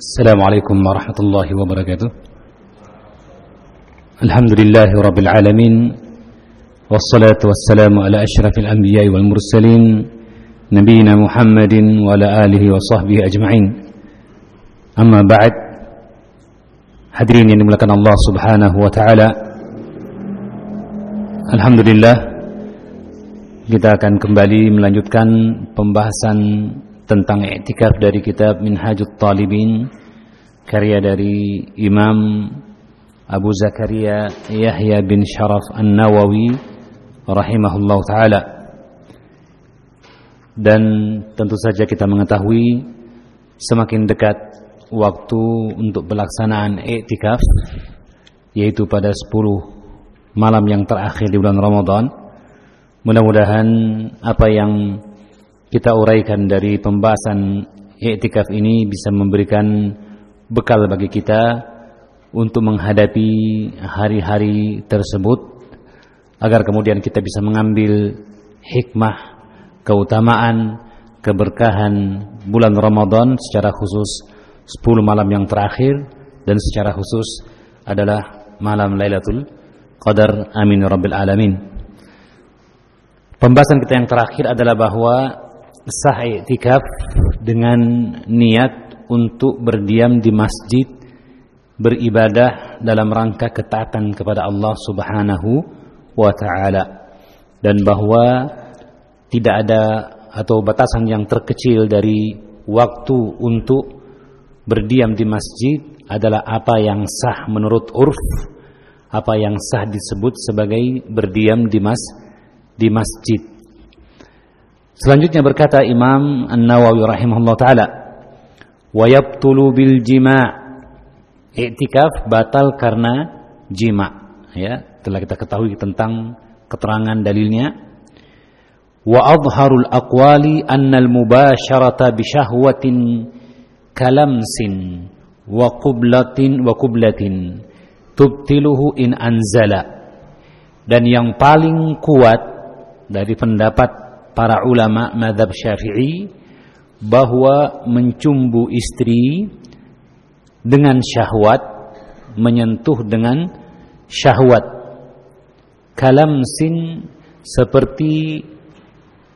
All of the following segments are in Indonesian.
السلام عليكم ورحمة الله وبركاته. الحمد لله رب العالمين والصلاة والسلام على أشرف الأنبياء والمرسلين نبينا محمد وعلى آله وصحبه أجمعين. أما بعد hadirin yang dimuliakan Allah Subhanahu wa taala Alhamdulillah kita akan kembali melanjutkan pembahasan tentang i'tikaf dari kitab Minhajut Talibin karya dari Imam Abu Zakaria Yahya bin Sharaf An-Nawawi rahimahullah taala. Dan tentu saja kita mengetahui semakin dekat waktu untuk pelaksanaan i'tikaf yaitu pada 10 malam yang terakhir di bulan Ramadan mudah-mudahan apa yang kita uraikan dari pembahasan i'tikaf ini bisa memberikan bekal bagi kita untuk menghadapi hari-hari tersebut agar kemudian kita bisa mengambil hikmah, keutamaan, keberkahan bulan Ramadan secara khusus 10 malam yang terakhir dan secara khusus adalah malam Lailatul Qadar amin ya rabbil alamin. Pembahasan kita yang terakhir adalah bahwa sah i'tikaf dengan niat untuk berdiam di masjid beribadah dalam rangka ketaatan kepada Allah Subhanahu wa taala. Dan bahwa tidak ada atau batasan yang terkecil dari waktu untuk berdiam di masjid adalah apa yang sah menurut urf apa yang sah disebut sebagai berdiam di mas di masjid Selanjutnya berkata Imam An-Nawawi rahimahullah taala, "Wa yabtulu bil jima'." I'tikaf batal karena jima, ya. Telah kita ketahui tentang keterangan dalilnya. Wa adharul aqwali anna al-mubasharata bi syahwatin kalamsin wa qublatin wa qublatin tubtiluhu in anzala. Dan yang paling kuat dari pendapat para ulama madhab syafi'i bahwa mencumbu istri dengan syahwat menyentuh dengan syahwat. Kalamsin seperti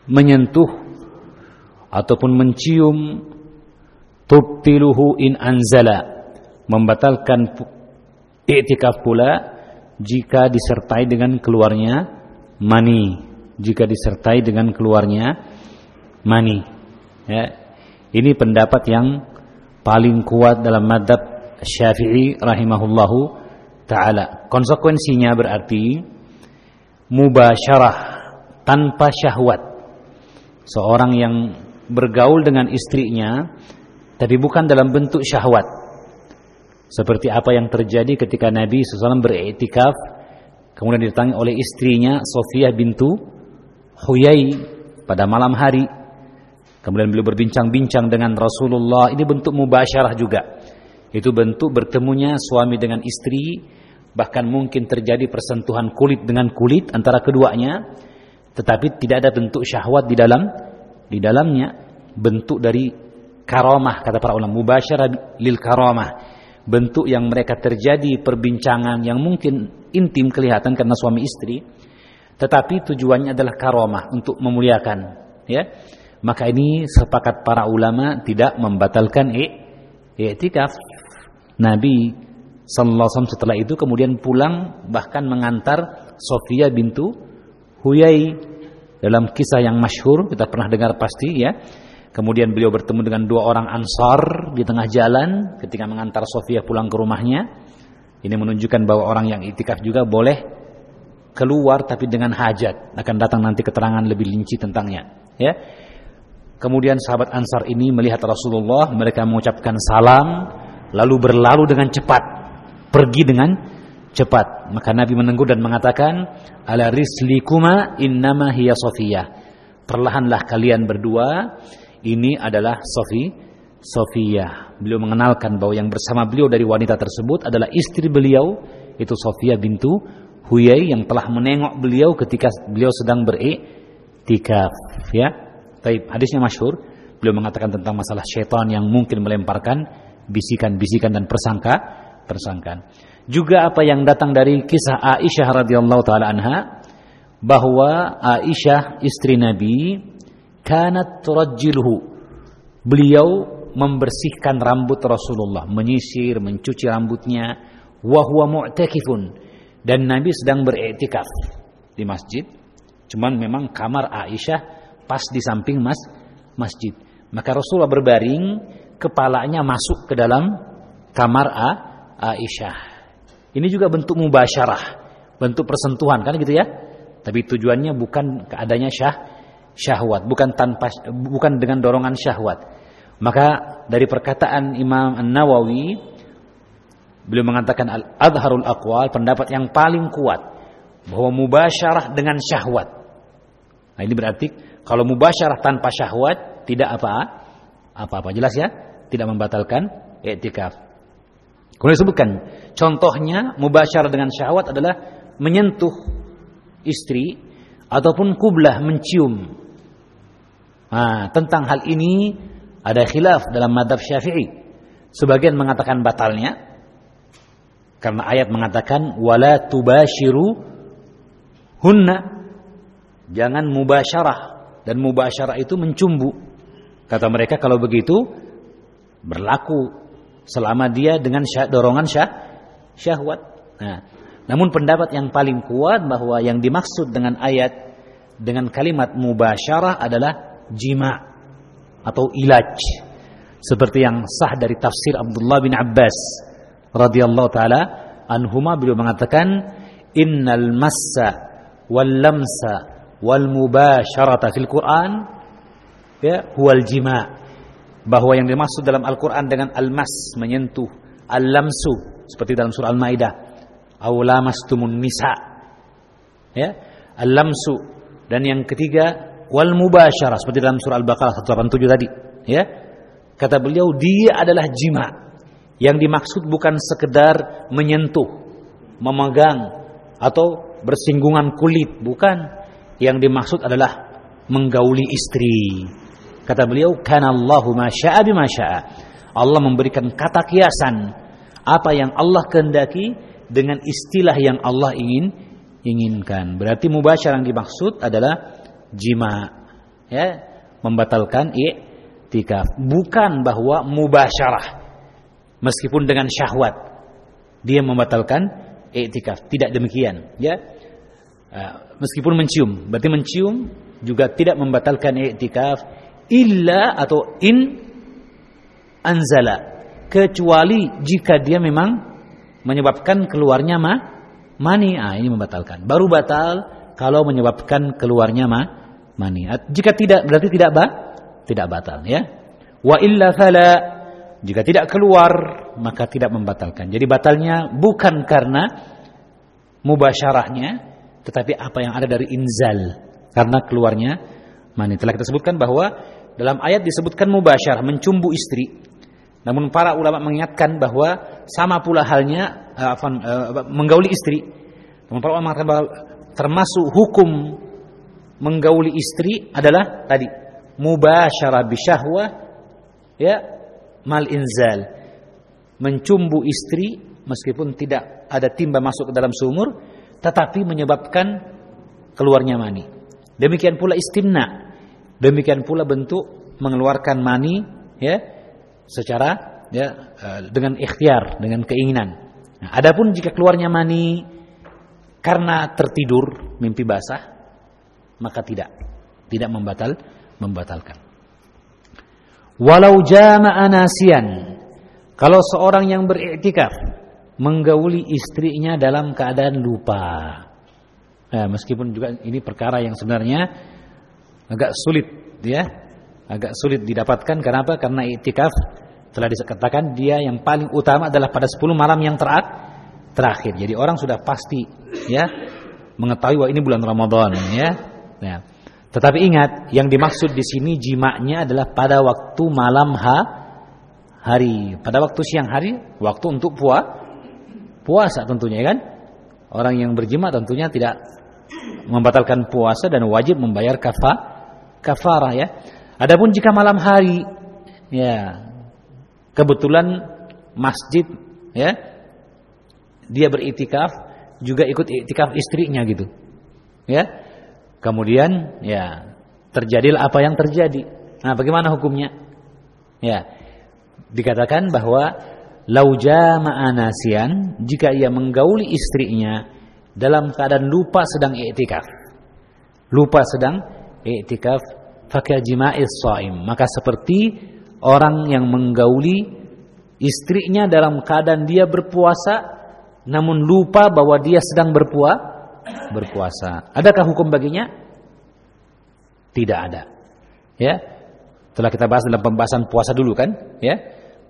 menyentuh ataupun mencium tubtiluhu in anzala membatalkan i'tikaf pula jika disertai dengan keluarnya mani jika disertai dengan keluarnya mani. Ya. Ini pendapat yang paling kuat dalam madhab Syafi'i rahimahullahu taala. Konsekuensinya berarti mubasyarah tanpa syahwat. Seorang yang bergaul dengan istrinya tapi bukan dalam bentuk syahwat. Seperti apa yang terjadi ketika Nabi SAW beriktikaf kemudian didatangi oleh istrinya Sofia bintu Huyai pada malam hari. Kemudian beliau berbincang-bincang dengan Rasulullah. Ini bentuk mubasyarah juga. Itu bentuk bertemunya suami dengan istri. Bahkan mungkin terjadi persentuhan kulit dengan kulit antara keduanya. Tetapi tidak ada bentuk syahwat di dalam di dalamnya. Bentuk dari karamah kata para ulama. Mubasyarah lil karamah. Bentuk yang mereka terjadi perbincangan yang mungkin intim kelihatan karena suami istri tetapi tujuannya adalah karomah untuk memuliakan ya. Maka ini sepakat para ulama tidak membatalkan i'tikaf. Nabi sallallahu alaihi setelah itu kemudian pulang bahkan mengantar Sofia bintu Huyai dalam kisah yang masyhur kita pernah dengar pasti ya. Kemudian beliau bertemu dengan dua orang ansar di tengah jalan ketika mengantar Sofia pulang ke rumahnya. Ini menunjukkan bahwa orang yang itikaf juga boleh keluar tapi dengan hajat. Akan datang nanti keterangan lebih linci tentangnya. Ya. Kemudian sahabat Ansar ini melihat Rasulullah, mereka mengucapkan salam, lalu berlalu dengan cepat, pergi dengan cepat. Maka Nabi menenggur dan mengatakan, "Ala rislikuma innama hiya Sofia." Perlahanlah kalian berdua, ini adalah Sofi Sofia. Beliau mengenalkan bahwa yang bersama beliau dari wanita tersebut adalah istri beliau, itu Sofia bintu Huyai yang telah menengok beliau ketika beliau sedang i'tikaf ya. Baik, hadisnya masyhur. Beliau mengatakan tentang masalah syaitan yang mungkin melemparkan bisikan-bisikan dan persangka persangkaan. Juga apa yang datang dari kisah Aisyah radhiyallahu taala anha bahwa Aisyah istri Nabi kanat turajjiluhu. Beliau membersihkan rambut Rasulullah, menyisir, mencuci rambutnya wa huwa dan Nabi sedang beriktikaf di masjid. Cuman memang kamar Aisyah pas di samping mas masjid. Maka Rasulullah berbaring, kepalanya masuk ke dalam kamar A, Aisyah. Ini juga bentuk mubasyarah, bentuk persentuhan kan gitu ya. Tapi tujuannya bukan keadanya syah syahwat, bukan tanpa bukan dengan dorongan syahwat. Maka dari perkataan Imam An-Nawawi beliau mengatakan al-adharul aqwal pendapat yang paling kuat bahwa mubasyarah dengan syahwat. Nah, ini berarti kalau mubasyarah tanpa syahwat tidak apa apa-apa jelas ya, tidak membatalkan i'tikaf. Kemudian disebutkan contohnya mubasyarah dengan syahwat adalah menyentuh istri ataupun kublah mencium. Nah, tentang hal ini ada khilaf dalam madhab syafi'i. Sebagian mengatakan batalnya karena ayat mengatakan wala tubashiru hunna jangan mubasyarah dan mubasyarah itu mencumbu. Kata mereka kalau begitu berlaku selama dia dengan syah, dorongan syah, syahwat. Nah, namun pendapat yang paling kuat bahwa yang dimaksud dengan ayat dengan kalimat mubasyarah adalah jima atau ilaj. Seperti yang sah dari tafsir Abdullah bin Abbas radhiyallahu taala anhuma beliau mengatakan innal massa wal lamsa wal mubasyarata fil Quran ya huwal jima' bahwa yang dimaksud dalam Al-Qur'an dengan al-mas menyentuh al-lamsu seperti dalam surah Al-Maidah aw lamastumun nisa. Ya al-lamsu. Dan yang ketiga wal mubasyarah seperti dalam surah Al-Baqarah 187 tadi. Ya kata beliau dia adalah jima yang dimaksud bukan sekedar menyentuh memegang atau bersinggungan kulit bukan yang dimaksud adalah menggauli istri Kata beliau, "Kana Allahu ma Allah memberikan kata kiasan apa yang Allah kehendaki dengan istilah yang Allah ingin inginkan. Berarti mubasyarah yang dimaksud adalah jima. Ya, membatalkan i'tikaf. Bukan bahwa mubasyarah meskipun dengan syahwat. Dia membatalkan i'tikaf. Tidak demikian, ya. Uh, meskipun mencium, berarti mencium juga tidak membatalkan i'tikaf illa atau in anzala. Kecuali jika dia memang menyebabkan keluarnya ma mani. Ah ini membatalkan. Baru batal kalau menyebabkan keluarnya ma mani. Jika tidak berarti tidak ba tidak batal ya. Wa illa fala jika tidak keluar maka tidak membatalkan jadi batalnya bukan karena mubasyarahnya tetapi apa yang ada dari inzal karena keluarnya mani telah kita sebutkan bahwa dalam ayat disebutkan mubasyarah, mencumbu istri. Namun para ulama mengingatkan bahwa sama pula halnya uh, uh, menggauli istri. Namun para ulama mengatakan bahwa termasuk hukum menggauli istri adalah tadi mubasyarah bisyahwah ya mal inzal mencumbu istri meskipun tidak ada timba masuk ke dalam sumur tetapi menyebabkan keluarnya mani demikian pula istimna Demikian pula bentuk mengeluarkan mani ya secara ya e, dengan ikhtiar, dengan keinginan. Nah, adapun jika keluarnya mani karena tertidur, mimpi basah, maka tidak tidak membatal membatalkan. Walau jama'a nasian, kalau seorang yang beriktikaf menggauli istrinya dalam keadaan lupa. Nah, meskipun juga ini perkara yang sebenarnya agak sulit ya. Agak sulit didapatkan. Kenapa? Karena itikaf telah dikatakan dia yang paling utama adalah pada 10 malam yang terak, terakhir. Jadi orang sudah pasti ya mengetahui bahwa ini bulan Ramadan ya. Nah, tetapi ingat yang dimaksud di sini jimaknya adalah pada waktu malam ha, hari pada waktu siang hari waktu untuk puas puasa tentunya kan orang yang berjima tentunya tidak membatalkan puasa dan wajib membayar kafa kafarah ya. Adapun jika malam hari ya kebetulan masjid ya dia beritikaf juga ikut iktikaf istrinya gitu. Ya. Kemudian ya terjadilah apa yang terjadi. Nah, bagaimana hukumnya? Ya. Dikatakan bahwa lauja ma'anasian jika ia menggauli istrinya dalam keadaan lupa sedang i'tikaf. Lupa sedang i'tikaf fakal jima'is shaim. Maka seperti orang yang menggauli istrinya dalam keadaan dia berpuasa namun lupa bahwa dia sedang berpuasa berpuasa. Adakah hukum baginya? Tidak ada. Ya. Telah kita bahas dalam pembahasan puasa dulu kan, ya.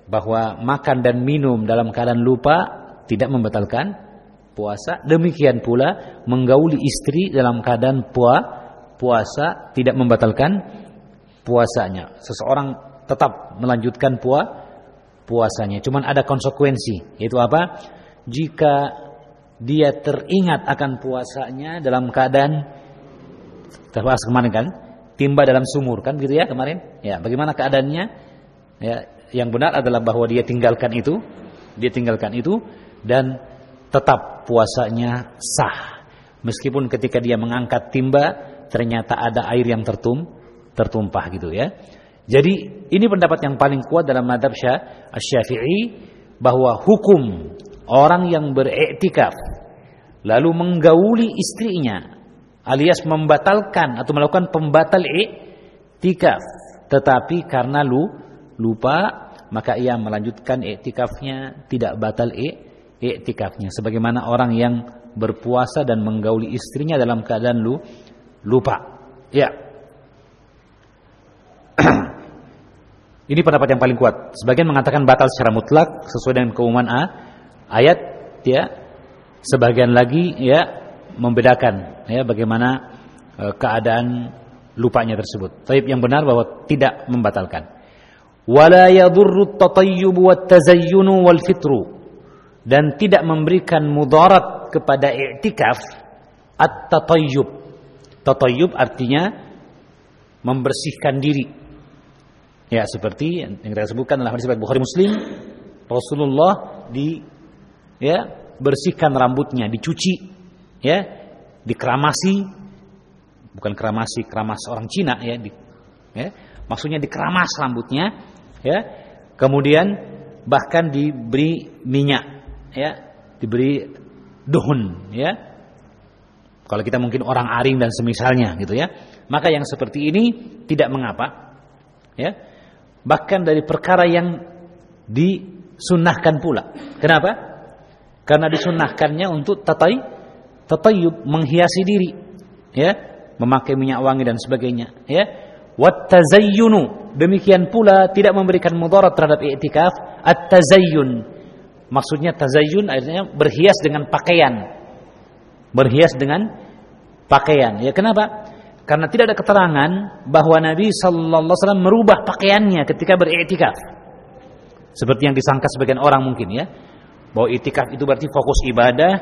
Bahwa makan dan minum dalam keadaan lupa tidak membatalkan puasa. Demikian pula menggauli istri dalam keadaan pua, puasa tidak membatalkan puasanya. Seseorang tetap melanjutkan pua, puasanya. Cuman ada konsekuensi, yaitu apa? Jika dia teringat akan puasanya dalam keadaan terbahas kemarin kan timba dalam sumur kan gitu ya kemarin ya bagaimana keadaannya ya yang benar adalah bahwa dia tinggalkan itu dia tinggalkan itu dan tetap puasanya sah. Meskipun ketika dia mengangkat timba ternyata ada air yang tertum tertumpah gitu ya. Jadi ini pendapat yang paling kuat dalam madhab Syafi'i bahwa hukum orang yang beriktikaf lalu menggauli istrinya alias membatalkan atau melakukan pembatal iktikaf tetapi karena lu lupa maka ia melanjutkan iktikafnya tidak batal iktikaf i'tikafnya sebagaimana orang yang berpuasa dan menggauli istrinya dalam keadaan lu lupa. Ya. Ini pendapat yang paling kuat. Sebagian mengatakan batal secara mutlak sesuai dengan keumuman A ayat ya. Sebagian lagi ya membedakan ya bagaimana e, keadaan lupanya tersebut. Tapi yang benar bahwa tidak membatalkan. Wala yadurru at-tatayyub wat-tazayyun wal fitru dan tidak memberikan mudarat kepada i'tikaf at-tatayyub. Tatayyub artinya membersihkan diri. Ya, seperti yang kita sebutkan dalam hadis Bukhari Muslim, Rasulullah di ya, bersihkan rambutnya, dicuci, ya, dikeramasi, bukan keramasi, keramas orang Cina ya, di, ya. Maksudnya dikeramas rambutnya, ya, kemudian bahkan diberi minyak ya diberi duhun ya. Kalau kita mungkin orang aring dan semisalnya gitu ya. Maka yang seperti ini tidak mengapa ya. Bahkan dari perkara yang disunnahkan pula. Kenapa karena disunnahkannya untuk tatai tatayub menghiasi diri ya memakai minyak wangi dan sebagainya ya wat tazayyunu demikian pula tidak memberikan mudarat terhadap i'tikaf at-tazayyun Maksudnya tazayyun artinya berhias dengan pakaian. Berhias dengan pakaian. Ya kenapa? Karena tidak ada keterangan bahwa Nabi sallallahu alaihi wasallam merubah pakaiannya ketika beriktikaf. Seperti yang disangka sebagian orang mungkin ya. Bahwa iktikaf itu berarti fokus ibadah.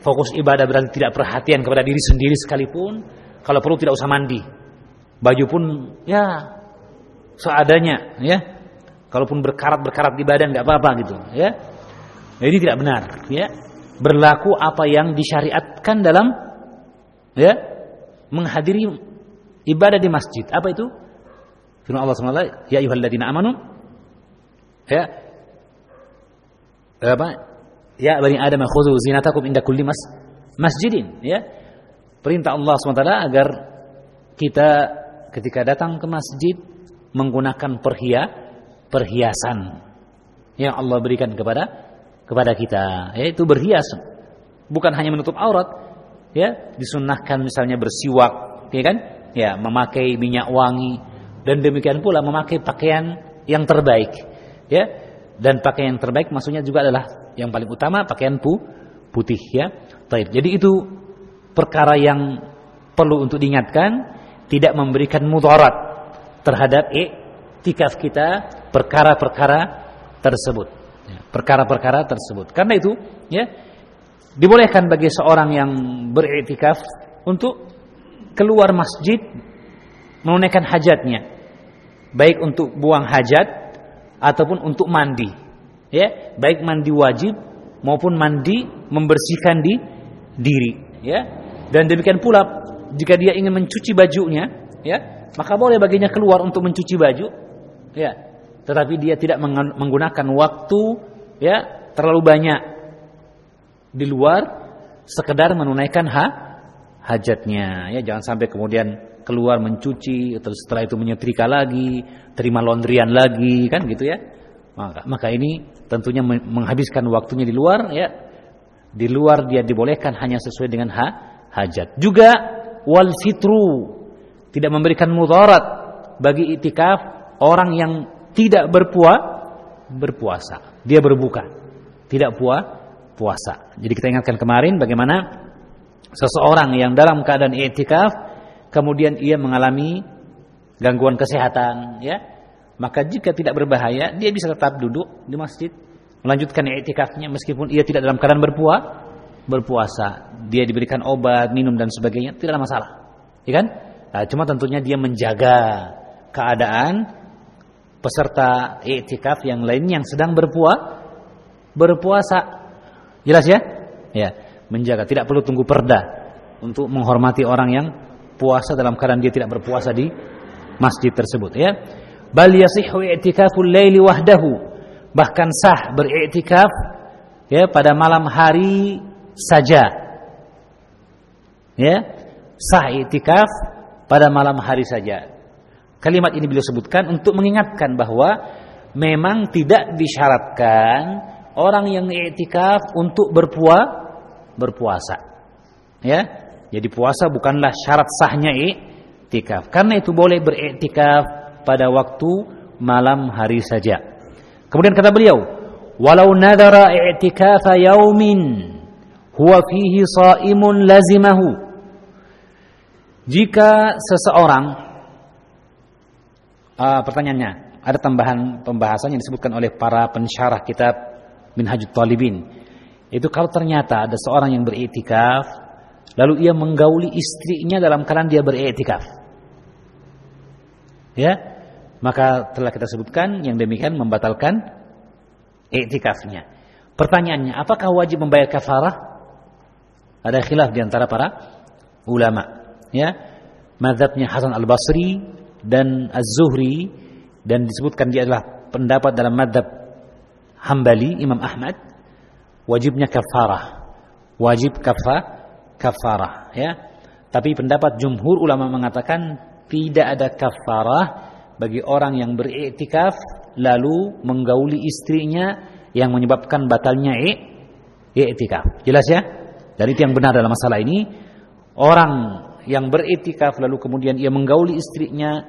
Fokus ibadah berarti tidak perhatian kepada diri sendiri sekalipun. Kalau perlu tidak usah mandi. Baju pun ya seadanya ya. Kalaupun berkarat-berkarat di badan nggak apa-apa gitu ya. Ini tidak benar, ya. Berlaku apa yang disyariatkan dalam ya menghadiri ibadah di masjid. Apa itu? Firman Allah SWT, ya ayyuhalladzina amanu ya apa? Ya bani Adam khudhu zinatakum inda kulli mas masjidin, ya. Perintah Allah SWT agar kita ketika datang ke masjid menggunakan perhia perhiasan yang Allah berikan kepada kepada kita yaitu berhias bukan hanya menutup aurat ya disunnahkan misalnya bersiwak ya kan ya memakai minyak wangi dan demikian pula memakai pakaian yang terbaik ya dan pakaian yang terbaik maksudnya juga adalah yang paling utama pakaian pu putih ya Taib. jadi itu perkara yang perlu untuk diingatkan tidak memberikan mudarat terhadap iktikaf kita perkara-perkara tersebut perkara-perkara tersebut. Karena itu, ya, dibolehkan bagi seorang yang beriktikaf untuk keluar masjid menunaikan hajatnya. Baik untuk buang hajat ataupun untuk mandi. Ya, baik mandi wajib maupun mandi membersihkan di diri, ya. Dan demikian pula jika dia ingin mencuci bajunya, ya, maka boleh baginya keluar untuk mencuci baju, ya. Tetapi dia tidak menggunakan waktu, ya, terlalu banyak di luar sekedar menunaikan ha, hajatnya, ya. Jangan sampai kemudian keluar mencuci, terus setelah itu menyetrika lagi, terima laundryan lagi, kan gitu ya. Maka, maka ini tentunya menghabiskan waktunya di luar ya. Di luar dia dibolehkan hanya sesuai dengan ha, hajat. Juga wal fitru tidak memberikan mudarat bagi itikaf orang yang tidak berpuas berpuasa. Dia berbuka, tidak puas puasa. Jadi kita ingatkan kemarin bagaimana seseorang yang dalam keadaan itikaf kemudian ia mengalami gangguan kesehatan ya. Maka jika tidak berbahaya dia bisa tetap duduk di masjid melanjutkan i'tikafnya meskipun ia tidak dalam keadaan berpuasa berpuasa. Dia diberikan obat minum dan sebagainya tidak ada masalah. Ya kan? Nah, cuma tentunya dia menjaga keadaan peserta i'tikaf yang lain yang sedang berpuasa berpuasa. Jelas ya? Ya menjaga. Tidak perlu tunggu perda untuk menghormati orang yang puasa dalam keadaan dia tidak berpuasa di masjid tersebut ya. Bal yasihhu i'tikaful laili wahdahu. Bahkan sah beriktikaf ya pada malam hari saja. Ya sah i'tikaf pada malam hari saja. Kalimat ini beliau sebutkan untuk mengingatkan bahwa memang tidak disyaratkan orang yang i'tikaf untuk berpuasa berpuasa. Ya jadi puasa bukanlah syarat sahnya i'tikaf karena itu boleh beriktikaf pada waktu malam hari saja. Kemudian kata beliau, walau nadara i'tikafa yaumin huwa fihi shaimun lazimahu. Jika seseorang uh, pertanyaannya, ada tambahan pembahasan yang disebutkan oleh para pensyarah kitab Minhajut Talibin. Itu kalau ternyata ada seorang yang beriktikaf lalu ia menggauli istrinya dalam keadaan dia beriktikaf. Ya, maka telah kita sebutkan yang demikian membatalkan iktikafnya. Pertanyaannya, apakah wajib membayar kafarah? Ada khilaf di antara para ulama. Ya, mazhabnya Hasan Al Basri dan Az-Zuhri dan disebutkan dia adalah pendapat dalam mazhab Hambali Imam Ahmad wajibnya kafarah. Wajib kafa kafarah ya. Tapi pendapat jumhur ulama mengatakan tidak ada kafarah bagi orang yang beriktikaf lalu menggauli istrinya yang menyebabkan batalnya iktikaf. Jelas ya? Dan itu yang benar dalam masalah ini. Orang yang beriktikaf lalu kemudian ia menggauli istrinya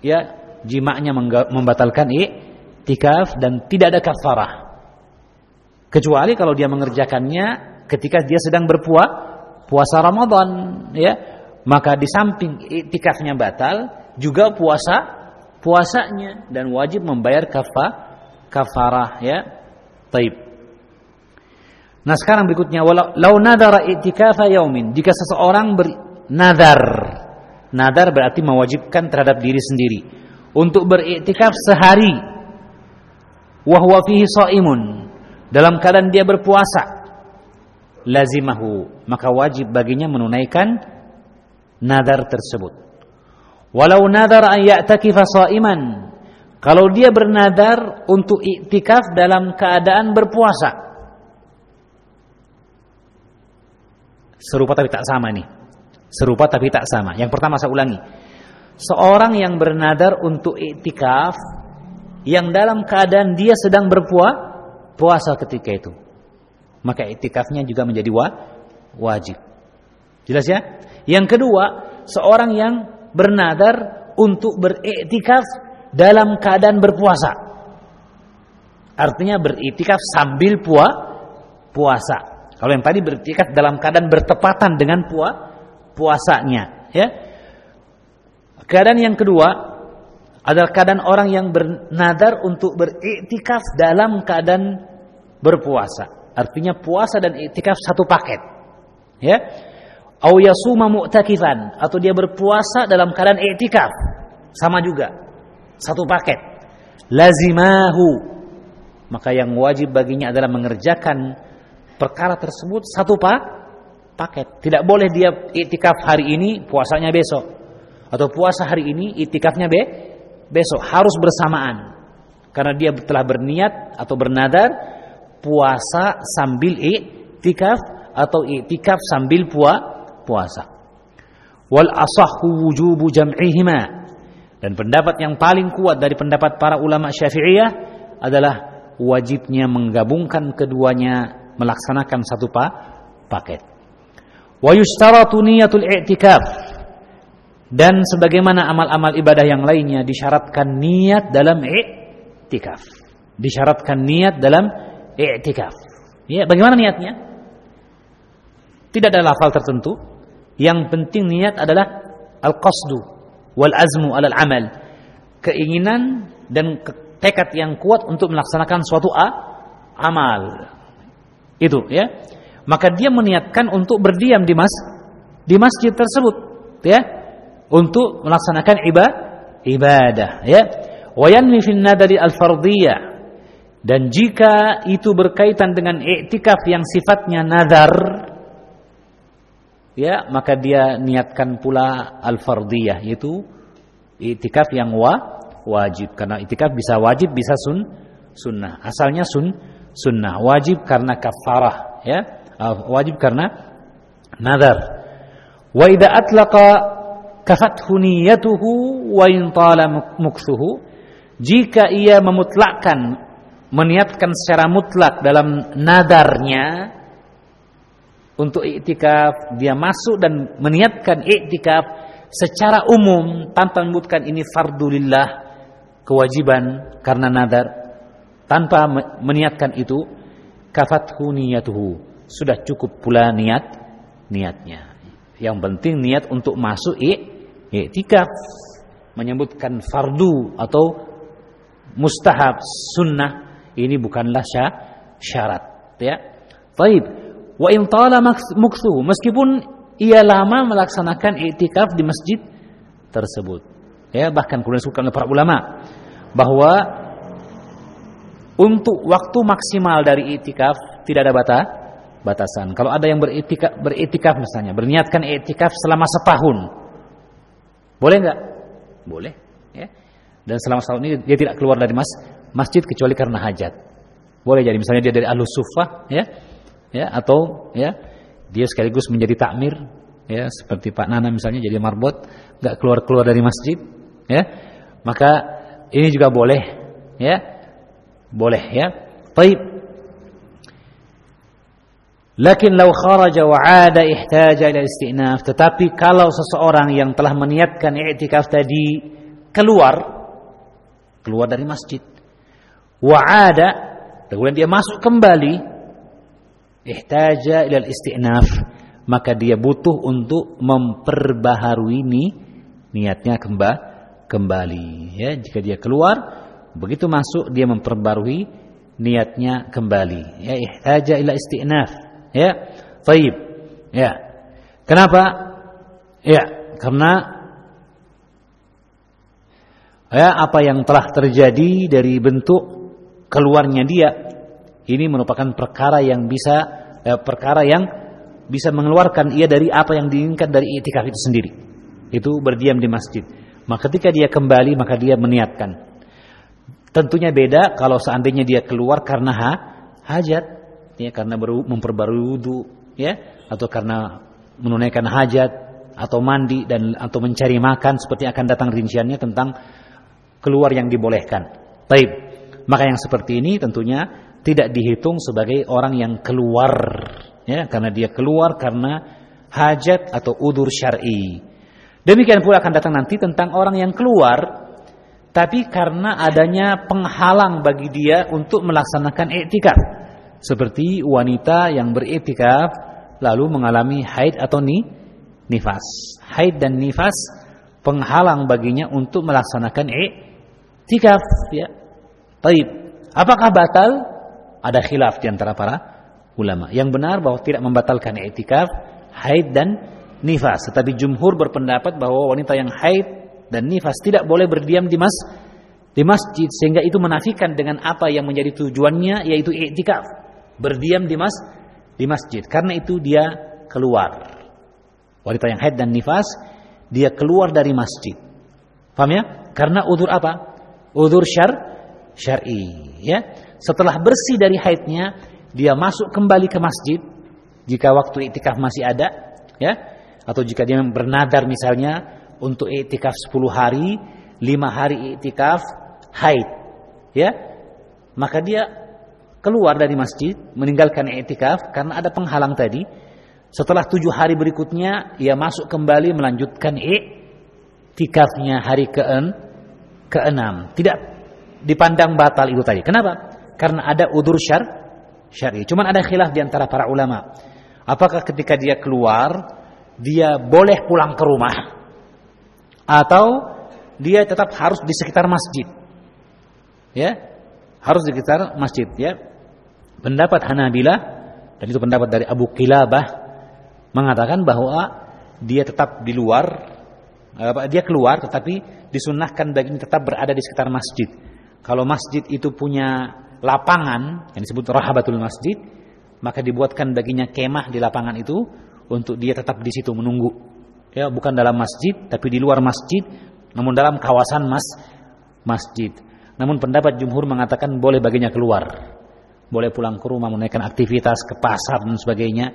ya jimaknya membatalkan iktikaf dan tidak ada kafarah. Kecuali kalau dia mengerjakannya ketika dia sedang berpuasa puasa Ramadan ya, maka di samping iktikafnya batal, juga puasa puasanya dan wajib membayar kafa kafarah ya. Taib. Nah sekarang berikutnya walau lau nadara i'tikafa yaumin jika seseorang bernadar nadar berarti mewajibkan terhadap diri sendiri untuk beriktikaf sehari wa huwa fihi dalam keadaan dia berpuasa lazimahu maka wajib baginya menunaikan nadar tersebut Walau nadar an ya'takifa sha'iman. Kalau dia bernadar untuk iktikaf dalam keadaan berpuasa. Serupa tapi tak sama nih. Serupa tapi tak sama. Yang pertama saya ulangi. Seorang yang bernadar untuk iktikaf yang dalam keadaan dia sedang berpuasa puasa ketika itu. Maka iktikafnya juga menjadi wa, wajib. Jelas ya? Yang kedua, seorang yang bernadar untuk beriktikaf dalam keadaan berpuasa. Artinya beriktikaf sambil pua, puasa. Kalau yang tadi beriktikaf dalam keadaan bertepatan dengan pua, puasanya, ya. Keadaan yang kedua adalah keadaan orang yang bernadar untuk beriktikaf dalam keadaan berpuasa. Artinya puasa dan iktikaf satu paket. Ya. Au yasuma mu'takifan atau dia berpuasa dalam keadaan i'tikaf. Sama juga. Satu paket. Lazimahu. Maka yang wajib baginya adalah mengerjakan perkara tersebut satu pak paket. Tidak boleh dia i'tikaf hari ini, puasanya besok. Atau puasa hari ini, i'tikafnya be besok. Harus bersamaan. Karena dia telah berniat atau bernadar puasa sambil i'tikaf atau i'tikaf sambil puasa puasa. Wal asahhu wujubu jam'ihima. Dan pendapat yang paling kuat dari pendapat para ulama Syafi'iyah adalah wajibnya menggabungkan keduanya melaksanakan satu pa paket. Wa yushtaratu niyatul i'tikaf. Dan sebagaimana amal-amal ibadah yang lainnya disyaratkan niat dalam i'tikaf. Disyaratkan niat dalam i'tikaf. Ya, bagaimana niatnya? Tidak ada lafal tertentu, yang penting niat adalah al-qasdu wal azmu alal amal. Keinginan dan tekad yang kuat untuk melaksanakan suatu a, amal. Itu ya. Maka dia meniatkan untuk berdiam di mas di masjid tersebut, ya. Untuk melaksanakan ibadah ibadah, ya. Wa yanwi fi nadari al-fardhiyah. Dan jika itu berkaitan dengan iktikaf yang sifatnya nazar, ya maka dia niatkan pula al-fardiyah yaitu itikaf yang wa, wajib. Karena itikaf bisa wajib bisa sun sunnah. Asalnya sun sunnah. Wajib karena kafarah ya. Ah, wajib karena nazar. Wa idza atlaqa kafathu niyatuhu wa in tala jika ia memutlakkan meniatkan secara mutlak dalam nadarnya untuk iktikaf, dia masuk dan meniatkan iktikaf secara umum tanpa menyebutkan ini fardulillah kewajiban karena nadar. Tanpa meniatkan itu kafathu niyatuhu. Sudah cukup pula niat niatnya. Yang penting niat untuk masuk iktikaf menyebutkan fardu atau mustahab sunnah ini bukanlah syarat ya baik Wa in tala muksu meskipun ia lama melaksanakan i'tikaf di masjid tersebut. Ya, bahkan kemudian disebutkan oleh para ulama bahwa untuk waktu maksimal dari i'tikaf tidak ada bata, batasan. Kalau ada yang beritikaf, beritikaf misalnya, berniatkan i'tikaf selama setahun. Boleh enggak? Boleh, ya. Dan selama setahun ini dia tidak keluar dari mas, masjid kecuali karena hajat. Boleh jadi misalnya dia dari Ahlus Sufah, ya ya atau ya dia sekaligus menjadi takmir ya seperti Pak Nana misalnya jadi marbot nggak keluar keluar dari masjid ya maka ini juga boleh ya boleh ya baik Lakin lau kharaja wa 'ada ihtaja ila istinaf tetapi kalau seseorang yang telah meniatkan i'tikaf tadi keluar keluar dari masjid wa 'ada kemudian dia masuk kembali. Ihtaja ilal istinaf. Maka dia butuh untuk memperbaharui ini niatnya kemba, kembali. Ya jika dia keluar begitu masuk dia memperbarui niatnya kembali. Ya ihtaja ila istinaf. Ya baik ya. Kenapa? Ya karena ya apa yang telah terjadi dari bentuk keluarnya dia ini merupakan perkara yang bisa eh, perkara yang bisa mengeluarkan ia dari apa yang diinginkan dari itikaf itu sendiri. Itu berdiam di masjid. Maka ketika dia kembali maka dia meniatkan. Tentunya beda kalau seandainya dia keluar karena ha, hajat, ya karena baru memperbarui wudu, ya, atau karena menunaikan hajat atau mandi dan atau mencari makan seperti akan datang rinciannya tentang keluar yang dibolehkan. Baik. Maka yang seperti ini tentunya tidak dihitung sebagai orang yang keluar ya karena dia keluar karena hajat atau udur syar'i. Demikian pula akan datang nanti tentang orang yang keluar tapi karena adanya penghalang bagi dia untuk melaksanakan iktikaf. Seperti wanita yang beriktikaf lalu mengalami haid atau ni, nifas. Haid dan nifas penghalang baginya untuk melaksanakan iktikaf ya. Baik. Apakah batal? ada khilaf di antara para ulama. Yang benar bahwa tidak membatalkan i'tikaf haid dan nifas. Tetapi jumhur berpendapat bahwa wanita yang haid dan nifas tidak boleh berdiam di mas di masjid sehingga itu menafikan dengan apa yang menjadi tujuannya yaitu i'tikaf, berdiam di mas di masjid. Karena itu dia keluar. Wanita yang haid dan nifas dia keluar dari masjid. Paham ya? Karena udur apa? Udur syar syar'i, ya. Setelah bersih dari haidnya, dia masuk kembali ke masjid jika waktu iktikaf masih ada, ya. Atau jika dia bernadar misalnya untuk iktikaf 10 hari, 5 hari iktikaf haid, ya. Maka dia keluar dari masjid, meninggalkan iktikaf karena ada penghalang tadi. Setelah tujuh hari berikutnya, ia masuk kembali melanjutkan iktikafnya hari ke-6. Ke Tidak dipandang batal itu tadi. Kenapa? Karena ada udur syar syar'i. Cuman ada khilaf di antara para ulama. Apakah ketika dia keluar, dia boleh pulang ke rumah atau dia tetap harus di sekitar masjid. Ya, harus di sekitar masjid. Ya, pendapat Hanabilah dan itu pendapat dari Abu Kilabah mengatakan bahwa dia tetap di luar, dia keluar tetapi disunahkan baginya tetap berada di sekitar masjid. Kalau masjid itu punya lapangan yang disebut rahabatul masjid, maka dibuatkan baginya kemah di lapangan itu untuk dia tetap di situ menunggu. Ya bukan dalam masjid tapi di luar masjid namun dalam kawasan mas masjid. Namun pendapat jumhur mengatakan boleh baginya keluar. Boleh pulang ke rumah menaikkan aktivitas ke pasar dan sebagainya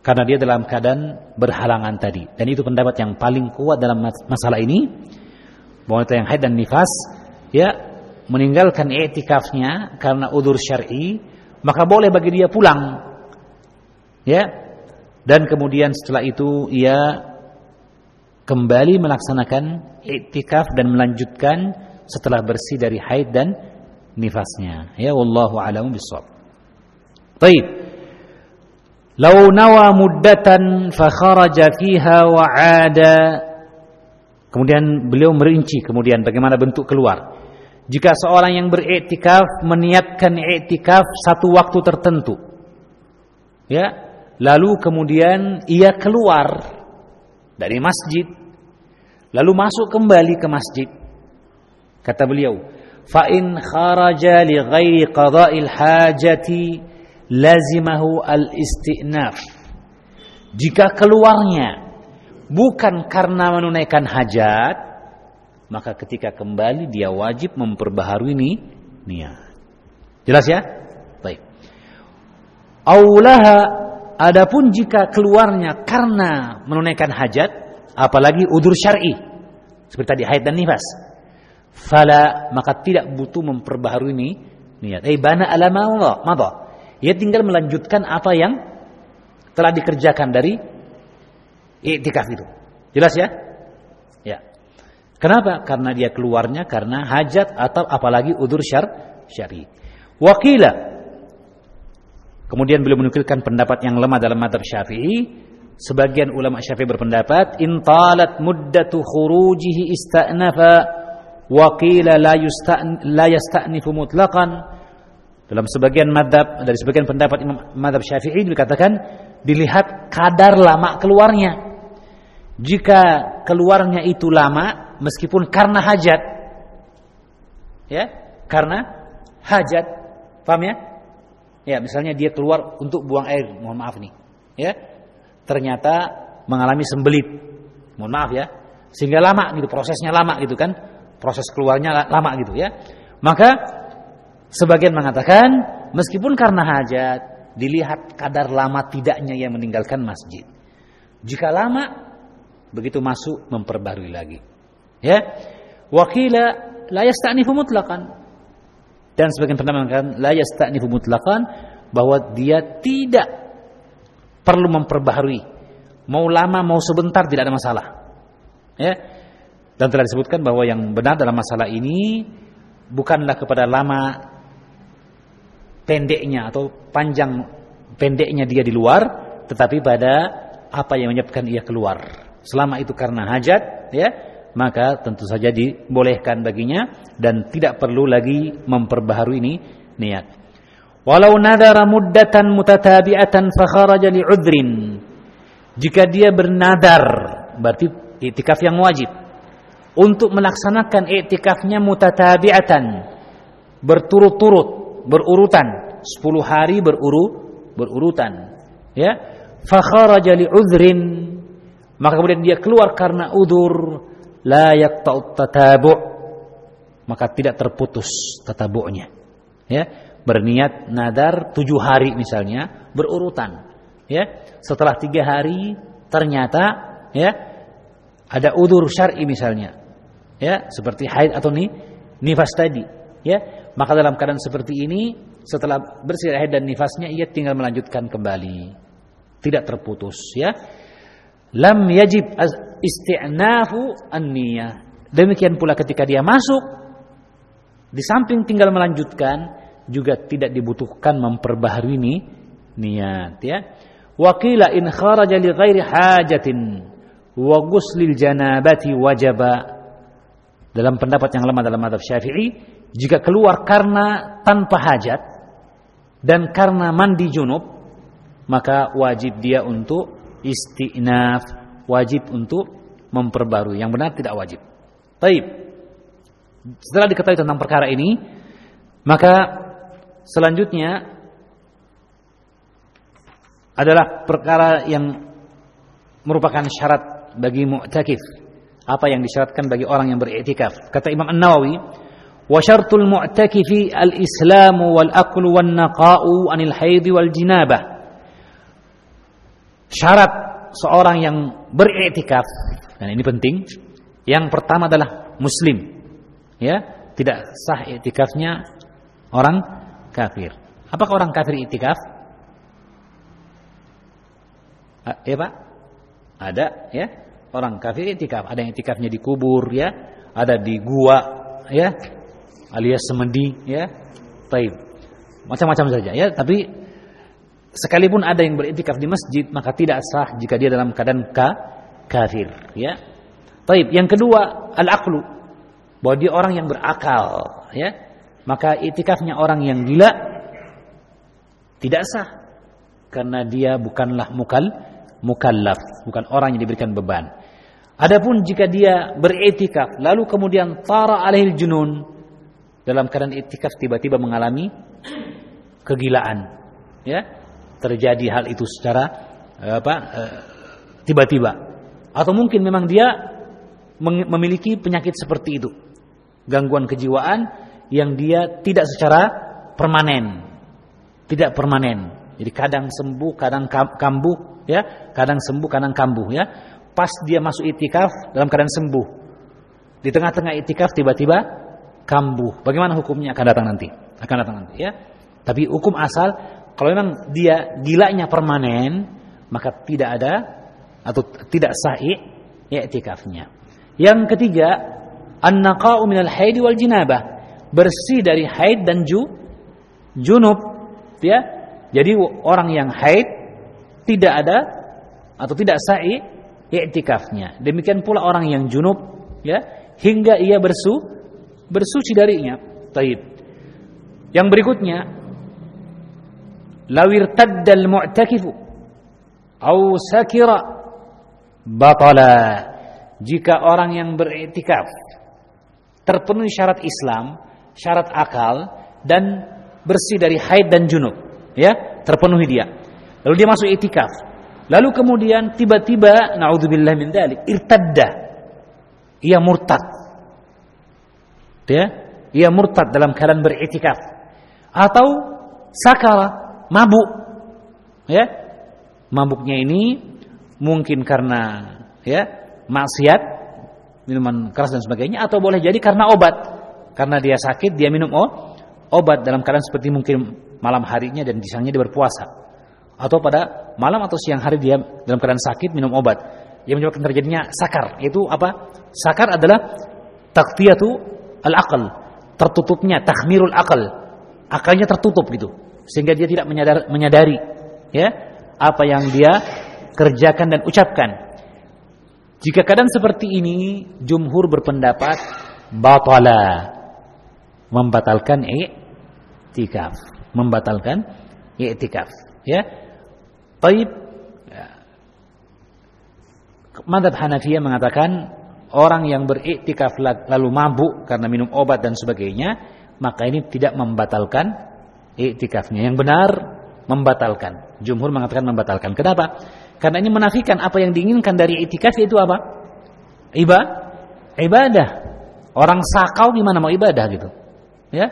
karena dia dalam keadaan berhalangan tadi. Dan itu pendapat yang paling kuat dalam masalah ini. Wanita yang haid dan nifas ya meninggalkan etikafnya karena udur syar'i maka boleh bagi dia pulang ya dan kemudian setelah itu ia kembali melaksanakan iktikaf dan melanjutkan setelah bersih dari haid dan nifasnya. Ya wallahu a'lamu bissawab. Baik. Lau nawa muddatan fa kharaja fiha wa 'ada. Kemudian beliau merinci kemudian bagaimana bentuk keluar. Jika seorang yang beriktikaf meniatkan iktikaf satu waktu tertentu. Ya, lalu kemudian ia keluar dari masjid. Lalu masuk kembali ke masjid. Kata beliau fa in kharaja li ghairi qada'il hajati lazimahu al istinaf jika keluarnya bukan karena menunaikan hajat maka ketika kembali dia wajib memperbaharui ini niat. Jelas ya? Baik. Aulaha adapun jika keluarnya karena menunaikan hajat apalagi udur syar'i. Seperti tadi haid dan nifas. Fala maka tidak butuh memperbaharui ini niat. Eh bana alama Allah madha ia tinggal melanjutkan apa yang telah dikerjakan dari iktikaf itu. Jelas ya kenapa karena dia keluarnya karena hajat atau apalagi udur syar syar'i wakila Kemudian beliau menukilkan pendapat yang lemah dalam madhab syafi'i Sebagian ulama Syafi'i berpendapat intalat muddatu khurujihi ista'nafa wa qila la la yasta'nifu mutlaqan. Dalam sebagian madhab dari sebagian pendapat Imam madhab Syafi'i dikatakan dilihat kadar lama keluarnya. Jika keluarnya itu lama meskipun karena hajat ya, karena hajat. Paham ya? Ya, misalnya dia keluar untuk buang air, mohon maaf nih. Ya, ternyata mengalami sembelit. Mohon maaf ya. Sehingga lama gitu, prosesnya lama gitu kan. Proses keluarnya lama gitu ya. Maka sebagian mengatakan meskipun karena hajat dilihat kadar lama tidaknya yang meninggalkan masjid. Jika lama begitu masuk memperbarui lagi. Ya. Wakila la yasta'nifu mutlaqan. Dan sebagian pendapat mengatakan la yasta'nifu mutlaqan bahwa dia tidak perlu memperbaharui. Mau lama mau sebentar tidak ada masalah. Ya. Dan telah disebutkan bahwa yang benar dalam masalah ini bukanlah kepada lama pendeknya atau panjang pendeknya dia di luar, tetapi pada apa yang menyebabkan ia keluar. Selama itu karena hajat, ya, maka tentu saja dibolehkan baginya dan tidak perlu lagi memperbaharui ini niat. Walau nadara muddatan mutatabi'atan fakharaja li'udrin Jika dia bernadar, berarti i'tikaf yang wajib. Untuk melaksanakan i'tikafnya mutatabi'atan, berturut-turut, berurutan, 10 hari beruru berurutan. Ya. Fa kharaja li'udhrin, maka kemudian dia keluar karena udur, la yaqta'ut tatabu' maka tidak terputus tatabu'nya. Ya, berniat nadar tujuh hari misalnya berurutan. Ya, setelah tiga hari ternyata ya ada udur syar'i misalnya. Ya seperti haid atau nih nifas tadi. Ya maka dalam keadaan seperti ini setelah bersih haid dan nifasnya ia tinggal melanjutkan kembali. Tidak terputus ya lam yajib isti'nafu an-niyah demikian pula ketika dia masuk di samping tinggal melanjutkan juga tidak dibutuhkan memperbaharui niat ya Wakila in kharaja li ghairi hajatin wa ghuslil janabati wajaba. Dalam pendapat yang lemah dalam madhab syafi'i, jika keluar karena tanpa hajat dan karena mandi junub, maka wajib dia untuk istinaf, wajib untuk memperbarui. Yang benar tidak wajib. Taib. Setelah diketahui tentang perkara ini, maka selanjutnya adalah perkara yang merupakan syarat bagi mu'takif. Apa yang disyaratkan bagi orang yang beriktikaf. Kata Imam An-Nawawi, "Wa syartul mu'takifi al-islamu wal aqlu wan naqa'u anil haid wal jinabah." Syarat seorang yang beriktikaf, dan ini penting, yang pertama adalah muslim. Ya, tidak sah iktikafnya orang kafir. Apakah orang kafir iktikaf? Ya Pak? Ada ya. Orang kafir itikaf, ada yang itikafnya di kubur ya, ada di gua ya, alias semedi ya. Taib. Macam-macam saja ya, tapi sekalipun ada yang beritikaf di masjid maka tidak sah jika dia dalam keadaan ka, kafir ya. Taib. Yang kedua, al-aqlu. Bahwa dia orang yang berakal ya. Maka itikafnya orang yang gila tidak sah karena dia bukanlah mukal mukallaf, bukan orang yang diberikan beban. Adapun jika dia beretikaf lalu kemudian tara alaihil junun dalam keadaan etikaf tiba-tiba mengalami kegilaan, ya terjadi hal itu secara eh, apa eh, tiba-tiba atau mungkin memang dia memiliki penyakit seperti itu gangguan kejiwaan yang dia tidak secara permanen tidak permanen jadi kadang sembuh, kadang kambuh, ya, kadang sembuh, kadang kambuh, ya. Pas dia masuk itikaf dalam keadaan sembuh. Di tengah-tengah itikaf tiba-tiba kambuh. Bagaimana hukumnya akan datang nanti? Akan datang nanti, ya. Tapi hukum asal kalau memang dia gilanya permanen, maka tidak ada atau tidak sahih itikafnya. Yang ketiga, an-naqa'u minal haid wal jinabah. Bersih dari haid dan ju junub, ya jadi orang yang haid tidak ada atau tidak sa'i i'tikafnya. Demikian pula orang yang junub ya hingga ia bersu bersuci darinya. Taib. Yang berikutnya lawir taddal mu'takifu au sakira batala jika orang yang beriktikaf terpenuhi syarat Islam, syarat akal dan bersih dari haid dan junub. Ya terpenuhi dia. Lalu dia masuk itikaf lalu kemudian tiba-tiba naudzubillah min dalik irtadda. Ia murtad. Ya ia murtad dalam keadaan beritikaf atau sakara mabuk ya mabuknya ini mungkin karena ya maksiat minuman keras dan sebagainya atau boleh jadi karena obat karena dia sakit dia minum oh, obat dalam keadaan seperti mungkin malam harinya dan siangnya dia berpuasa. Atau pada malam atau siang hari dia dalam keadaan sakit minum obat yang menyebabkan terjadinya sakar. Itu apa? Sakar adalah taqtiyatu al-aql, tertutupnya tahmirul aql. Akalnya tertutup gitu sehingga dia tidak menyadari, menyadari ya apa yang dia kerjakan dan ucapkan. Jika keadaan seperti ini, jumhur berpendapat batala membatalkan i'tikaf membatalkan i'tikaf ya. Taib ya. madhab Hanafiyah mengatakan orang yang beriktikaf lalu mabuk karena minum obat dan sebagainya, maka ini tidak membatalkan iktikafnya. Yang benar membatalkan. Jumhur mengatakan membatalkan. Kenapa? Karena ini menafikan apa yang diinginkan dari iktikaf itu apa? Iba, ibadah. Orang sakau gimana mau ibadah gitu? Ya?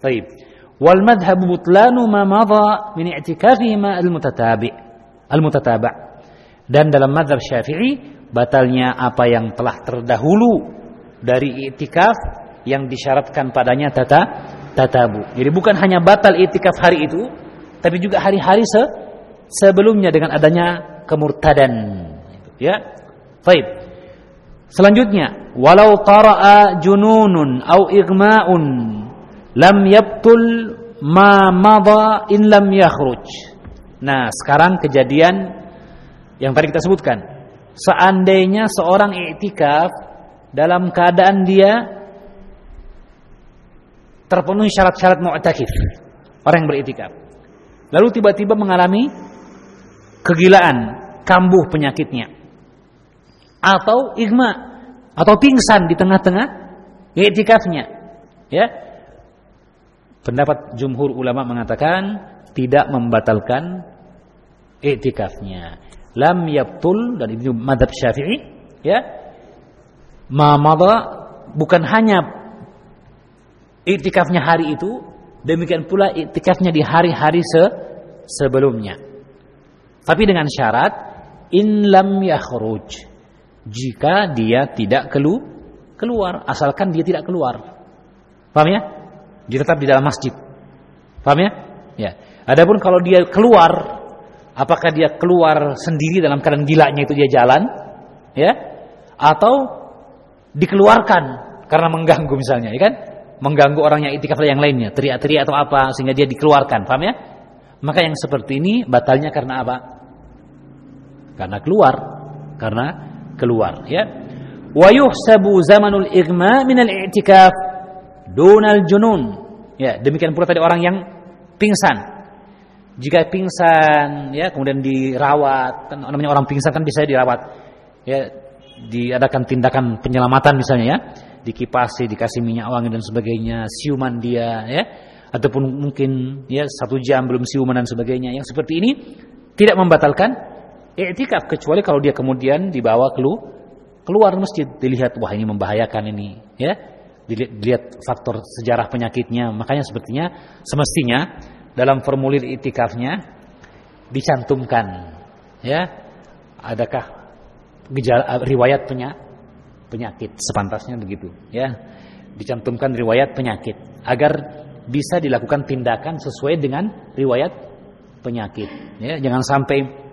Baik. Wal madhhab butlanu ma madha min i'tikafihi ma al-mutatabi. Al-mutataba. Dan dalam madhab Syafi'i batalnya apa yang telah terdahulu dari i'tikaf yang disyaratkan padanya tata tatabu. Jadi bukan hanya batal i'tikaf hari itu, tapi juga hari-hari se sebelumnya dengan adanya kemurtadan. Ya. Baik. Selanjutnya, walau tara'a jununun au igma'un lam yabtul ma madha in lam yakhruj. Nah, sekarang kejadian yang tadi kita sebutkan. Seandainya seorang i'tikaf dalam keadaan dia terpenuhi syarat-syarat mu'takif, orang yang beriktikaf. Lalu tiba-tiba mengalami kegilaan, kambuh penyakitnya. Atau igma atau pingsan di tengah-tengah i'tikafnya. Ya. Pendapat jumhur ulama mengatakan tidak membatalkan i'tikafnya. Lam yabtul dan ini madhab Syafi'i, ya. Ma bukan hanya i'tikafnya hari itu, demikian pula i'tikafnya di hari-hari se sebelumnya. Tapi dengan syarat in lam yakhruj. Jika dia tidak kelu keluar, asalkan dia tidak keluar. Paham ya? Dia tetap di dalam masjid. Paham ya? Ya. Adapun kalau dia keluar, apakah dia keluar sendiri dalam keadaan gilanya itu dia jalan, ya? Atau dikeluarkan karena mengganggu misalnya, ya kan? Mengganggu orang yang itikaf yang lainnya, teriak-teriak atau apa sehingga dia dikeluarkan, paham ya? Maka yang seperti ini batalnya karena apa? Karena keluar, karena keluar, ya. Wa yuhsabu zamanul igma min al-i'tikaf dunal junun. Ya, demikian pula tadi orang yang pingsan. Jika pingsan ya kemudian dirawat, kan namanya orang pingsan kan bisa dirawat. Ya, diadakan tindakan penyelamatan misalnya ya, dikipasi, dikasih minyak wangi dan sebagainya, siuman dia ya, ataupun mungkin ya satu jam belum siuman dan sebagainya. Yang seperti ini tidak membatalkan i'tikaf kecuali kalau dia kemudian dibawa kelu keluar masjid dilihat wah ini membahayakan ini ya. Dilihat, faktor sejarah penyakitnya. Makanya sepertinya semestinya dalam formulir itikafnya dicantumkan ya. Adakah gejala riwayat punya penyakit sepantasnya begitu ya dicantumkan riwayat penyakit agar bisa dilakukan tindakan sesuai dengan riwayat penyakit ya jangan sampai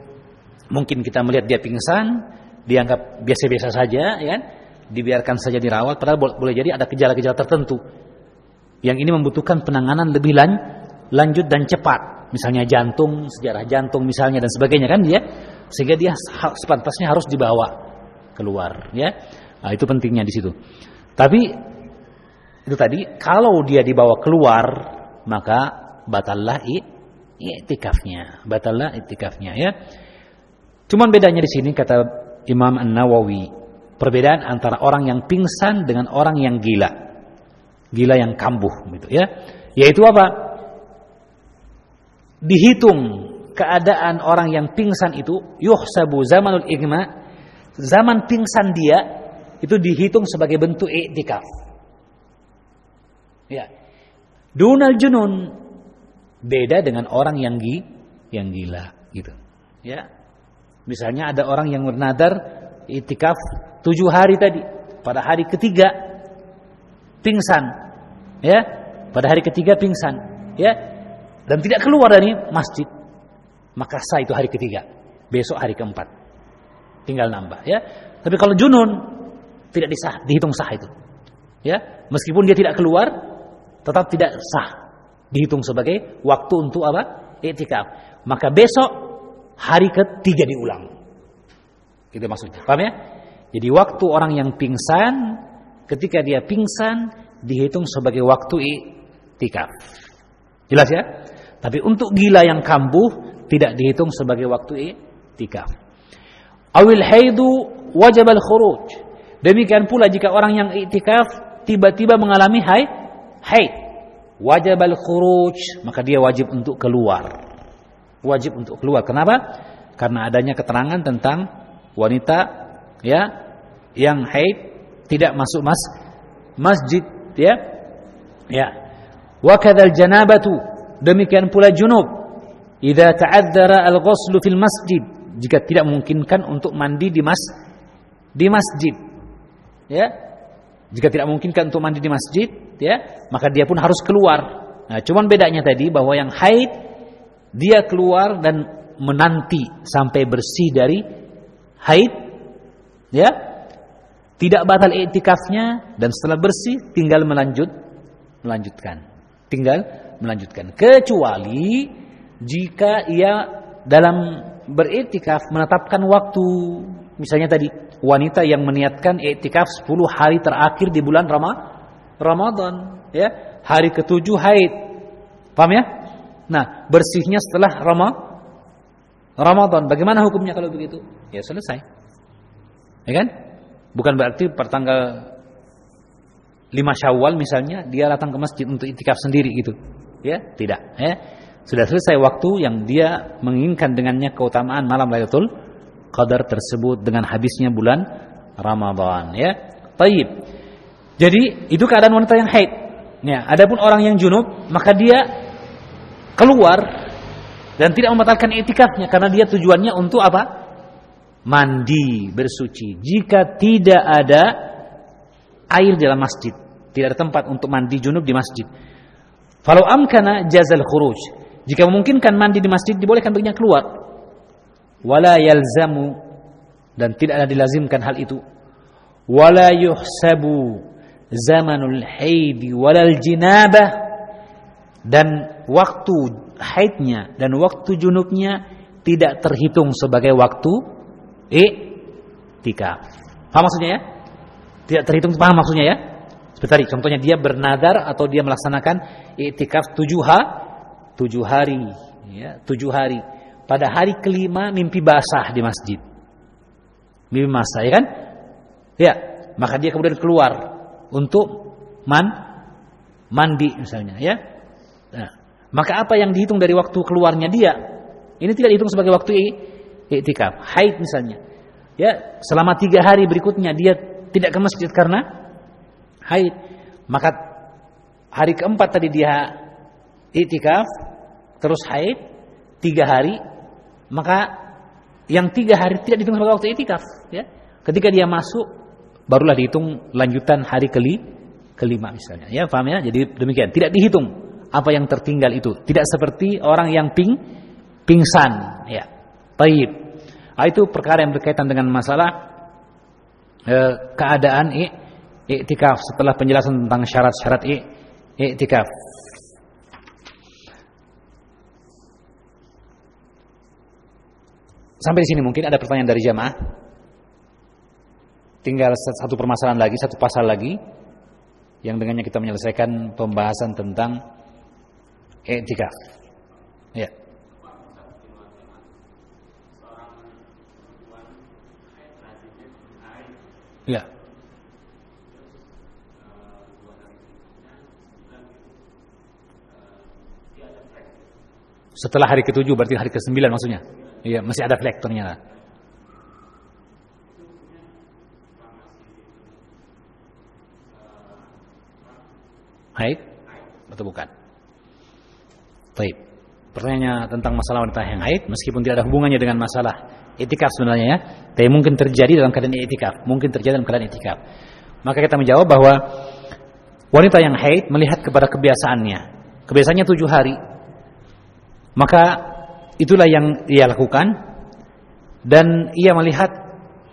Mungkin kita melihat dia pingsan, dianggap biasa-biasa saja, ya kan? Dibiarkan saja dirawat, padahal boleh jadi ada gejala-gejala tertentu. Yang ini membutuhkan penanganan lebih lan, lanjut dan cepat. Misalnya jantung, sejarah jantung misalnya dan sebagainya kan dia, sehingga dia sepantasnya harus dibawa keluar, ya. Nah, itu pentingnya di situ. Tapi itu tadi kalau dia dibawa keluar maka batallah i'tikafnya, batallah i'tikafnya ya. Cuman bedanya di sini kata Imam An-Nawawi, perbedaan antara orang yang pingsan dengan orang yang gila. Gila yang kambuh gitu ya. Yaitu apa? Dihitung keadaan orang yang pingsan itu yuhsabu zamanul igma, zaman pingsan dia itu dihitung sebagai bentuk i'tikaf. Ya. Dunal junun beda dengan orang yang gi, yang gila gitu. Ya. Misalnya ada orang yang bernadar itikaf tujuh hari tadi, pada hari ketiga pingsan, ya, pada hari ketiga pingsan, ya, dan tidak keluar dari masjid, maka sah itu hari ketiga, besok hari keempat, tinggal nambah, ya. Tapi kalau junun tidak disah, dihitung sah itu, ya, meskipun dia tidak keluar, tetap tidak sah, dihitung sebagai waktu untuk apa? Itikaf. Maka besok hari ketiga diulang. Itu maksudnya. Paham ya? Jadi waktu orang yang pingsan, ketika dia pingsan dihitung sebagai waktu iktikaf. Jelas ya? Tapi untuk gila yang kambuh tidak dihitung sebagai waktu iktikaf. Awil haidu wajib al-khuruj. Demikian pula jika orang yang iktikaf tiba-tiba mengalami haid, haid, wajib al-khuruj, maka dia wajib untuk keluar. Wajib untuk keluar. Kenapa? Karena adanya keterangan tentang wanita ya yang haid tidak masuk mas masjid ya. Ya. Wa kadzal janabatu demikian pula junub idza ta'adzara al-ghuslu fil masjid jika tidak memungkinkan untuk mandi di mas di masjid ya. Jika tidak memungkinkan untuk mandi di masjid ya maka dia pun harus keluar. Nah cuman bedanya tadi bahwa yang haid dia keluar dan menanti sampai bersih dari haid ya. Tidak batal iktikafnya dan setelah bersih tinggal melanjut melanjutkan. Tinggal melanjutkan. Kecuali jika ia dalam beriktikaf menetapkan waktu. Misalnya tadi wanita yang meniatkan iktikaf 10 hari terakhir di bulan Rama, Ramadan ya. Hari ketujuh haid. Paham ya? Nah bersihnya setelah Rama, Ramadan. Bagaimana hukumnya kalau begitu? Ya selesai. Ya kan? Bukan berarti pertanggal 5 Syawal misalnya dia datang ke masjid untuk iktikaf sendiri gitu. Ya tidak ya. Sudah selesai waktu yang dia menginginkan dengannya keutamaan malam Lailatul Qadar tersebut dengan habisnya bulan Ramadan ya. Taib. Jadi itu keadaan wanita yang haid. Ya, adapun orang yang junub maka dia keluar dan tidak membatalkan etikafnya karena dia tujuannya untuk apa? Mandi, bersuci. Jika tidak ada air dalam masjid, tidak ada tempat untuk mandi junub di masjid. Falau amkana jazal khuruj. Jika memungkinkan mandi di masjid dibolehkan baginya keluar. Wala yalzamu dan tidak ada dilazimkan hal itu. Wala yuhsabu zamanul haidi walal jinabah dan waktu haidnya dan waktu junubnya tidak terhitung sebagai waktu iktikaf. Paham maksudnya ya? Tidak terhitung paham maksudnya ya? Seperti tadi contohnya dia bernadar atau dia melaksanakan iktikaf tujuh hari tujuh hari, ya, tujuh hari. Pada hari kelima mimpi basah di masjid. Mimpi basah, ya kan? Ya, maka dia kemudian keluar untuk man mandi misalnya, ya. Nah, maka apa yang dihitung dari waktu keluarnya dia? Ini tidak dihitung sebagai waktu iktikaf. Haid misalnya. Ya, selama tiga hari berikutnya dia tidak ke masjid karena haid. Maka hari keempat tadi dia itikaf terus haid tiga hari maka yang tiga hari tidak dihitung sebagai waktu itikaf ya. Ketika dia masuk barulah dihitung lanjutan hari keli kelima misalnya ya. Paham ya? Jadi demikian. Tidak dihitung apa yang tertinggal itu. Tidak seperti orang yang ping pingsan ya. Taib. Nah, itu perkara yang berkaitan dengan masalah eh, keadaan iktikaf setelah penjelasan tentang syarat-syarat iktikaf Sampai di sini mungkin ada pertanyaan dari jamaah. Tinggal satu permasalahan lagi, satu pasal lagi yang dengannya kita menyelesaikan pembahasan tentang etikaf. Ya. Ya. Setelah hari ketujuh berarti hari ke-9 maksudnya. Iya, masih ada flek ternyata. Haid atau bukan? Baik. Pertanyaannya tentang masalah wanita yang haid meskipun tidak ada hubungannya dengan masalah etikaf sebenarnya ya, tapi mungkin terjadi dalam keadaan etikaf, mungkin terjadi dalam keadaan etikaf. Maka kita menjawab bahwa wanita yang haid melihat kepada kebiasaannya. Kebiasaannya tujuh hari. Maka Itulah yang ia lakukan dan ia melihat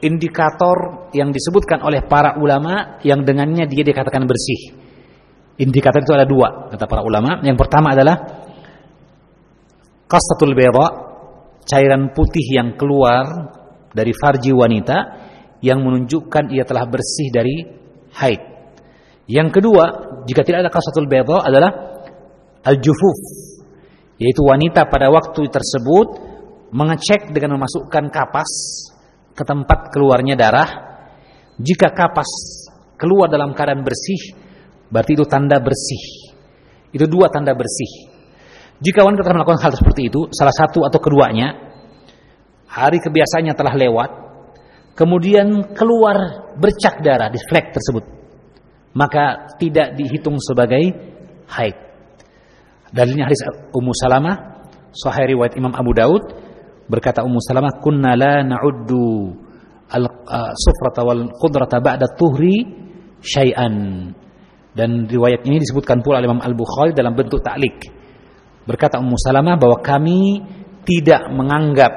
indikator yang disebutkan oleh para ulama yang dengannya dia dikatakan bersih. Indikator itu ada dua kata para ulama. Yang pertama adalah qastatul bayda, cairan putih yang keluar dari farji wanita yang menunjukkan ia telah bersih dari haid. Yang kedua, jika tidak ada qastatul bayda adalah al-jufuf, yaitu wanita pada waktu tersebut mengecek dengan memasukkan kapas ke tempat keluarnya darah. Jika kapas keluar dalam keadaan bersih, berarti itu tanda bersih. Itu dua tanda bersih. Jika wanita telah melakukan hal seperti itu, salah satu atau keduanya, hari kebiasaannya telah lewat, kemudian keluar bercak darah di flek tersebut, maka tidak dihitung sebagai haid. Dalilnya hadis Ummu Salamah, sahih riwayat Imam Abu Daud, berkata Ummu Salamah, "Kunna la na'uddu al-sufrata wal qudrata ba'da tuhri syai'an." Dan riwayat ini disebutkan pula oleh Imam Al-Bukhari dalam bentuk ta'lik. Berkata Ummu Salamah bahwa kami tidak menganggap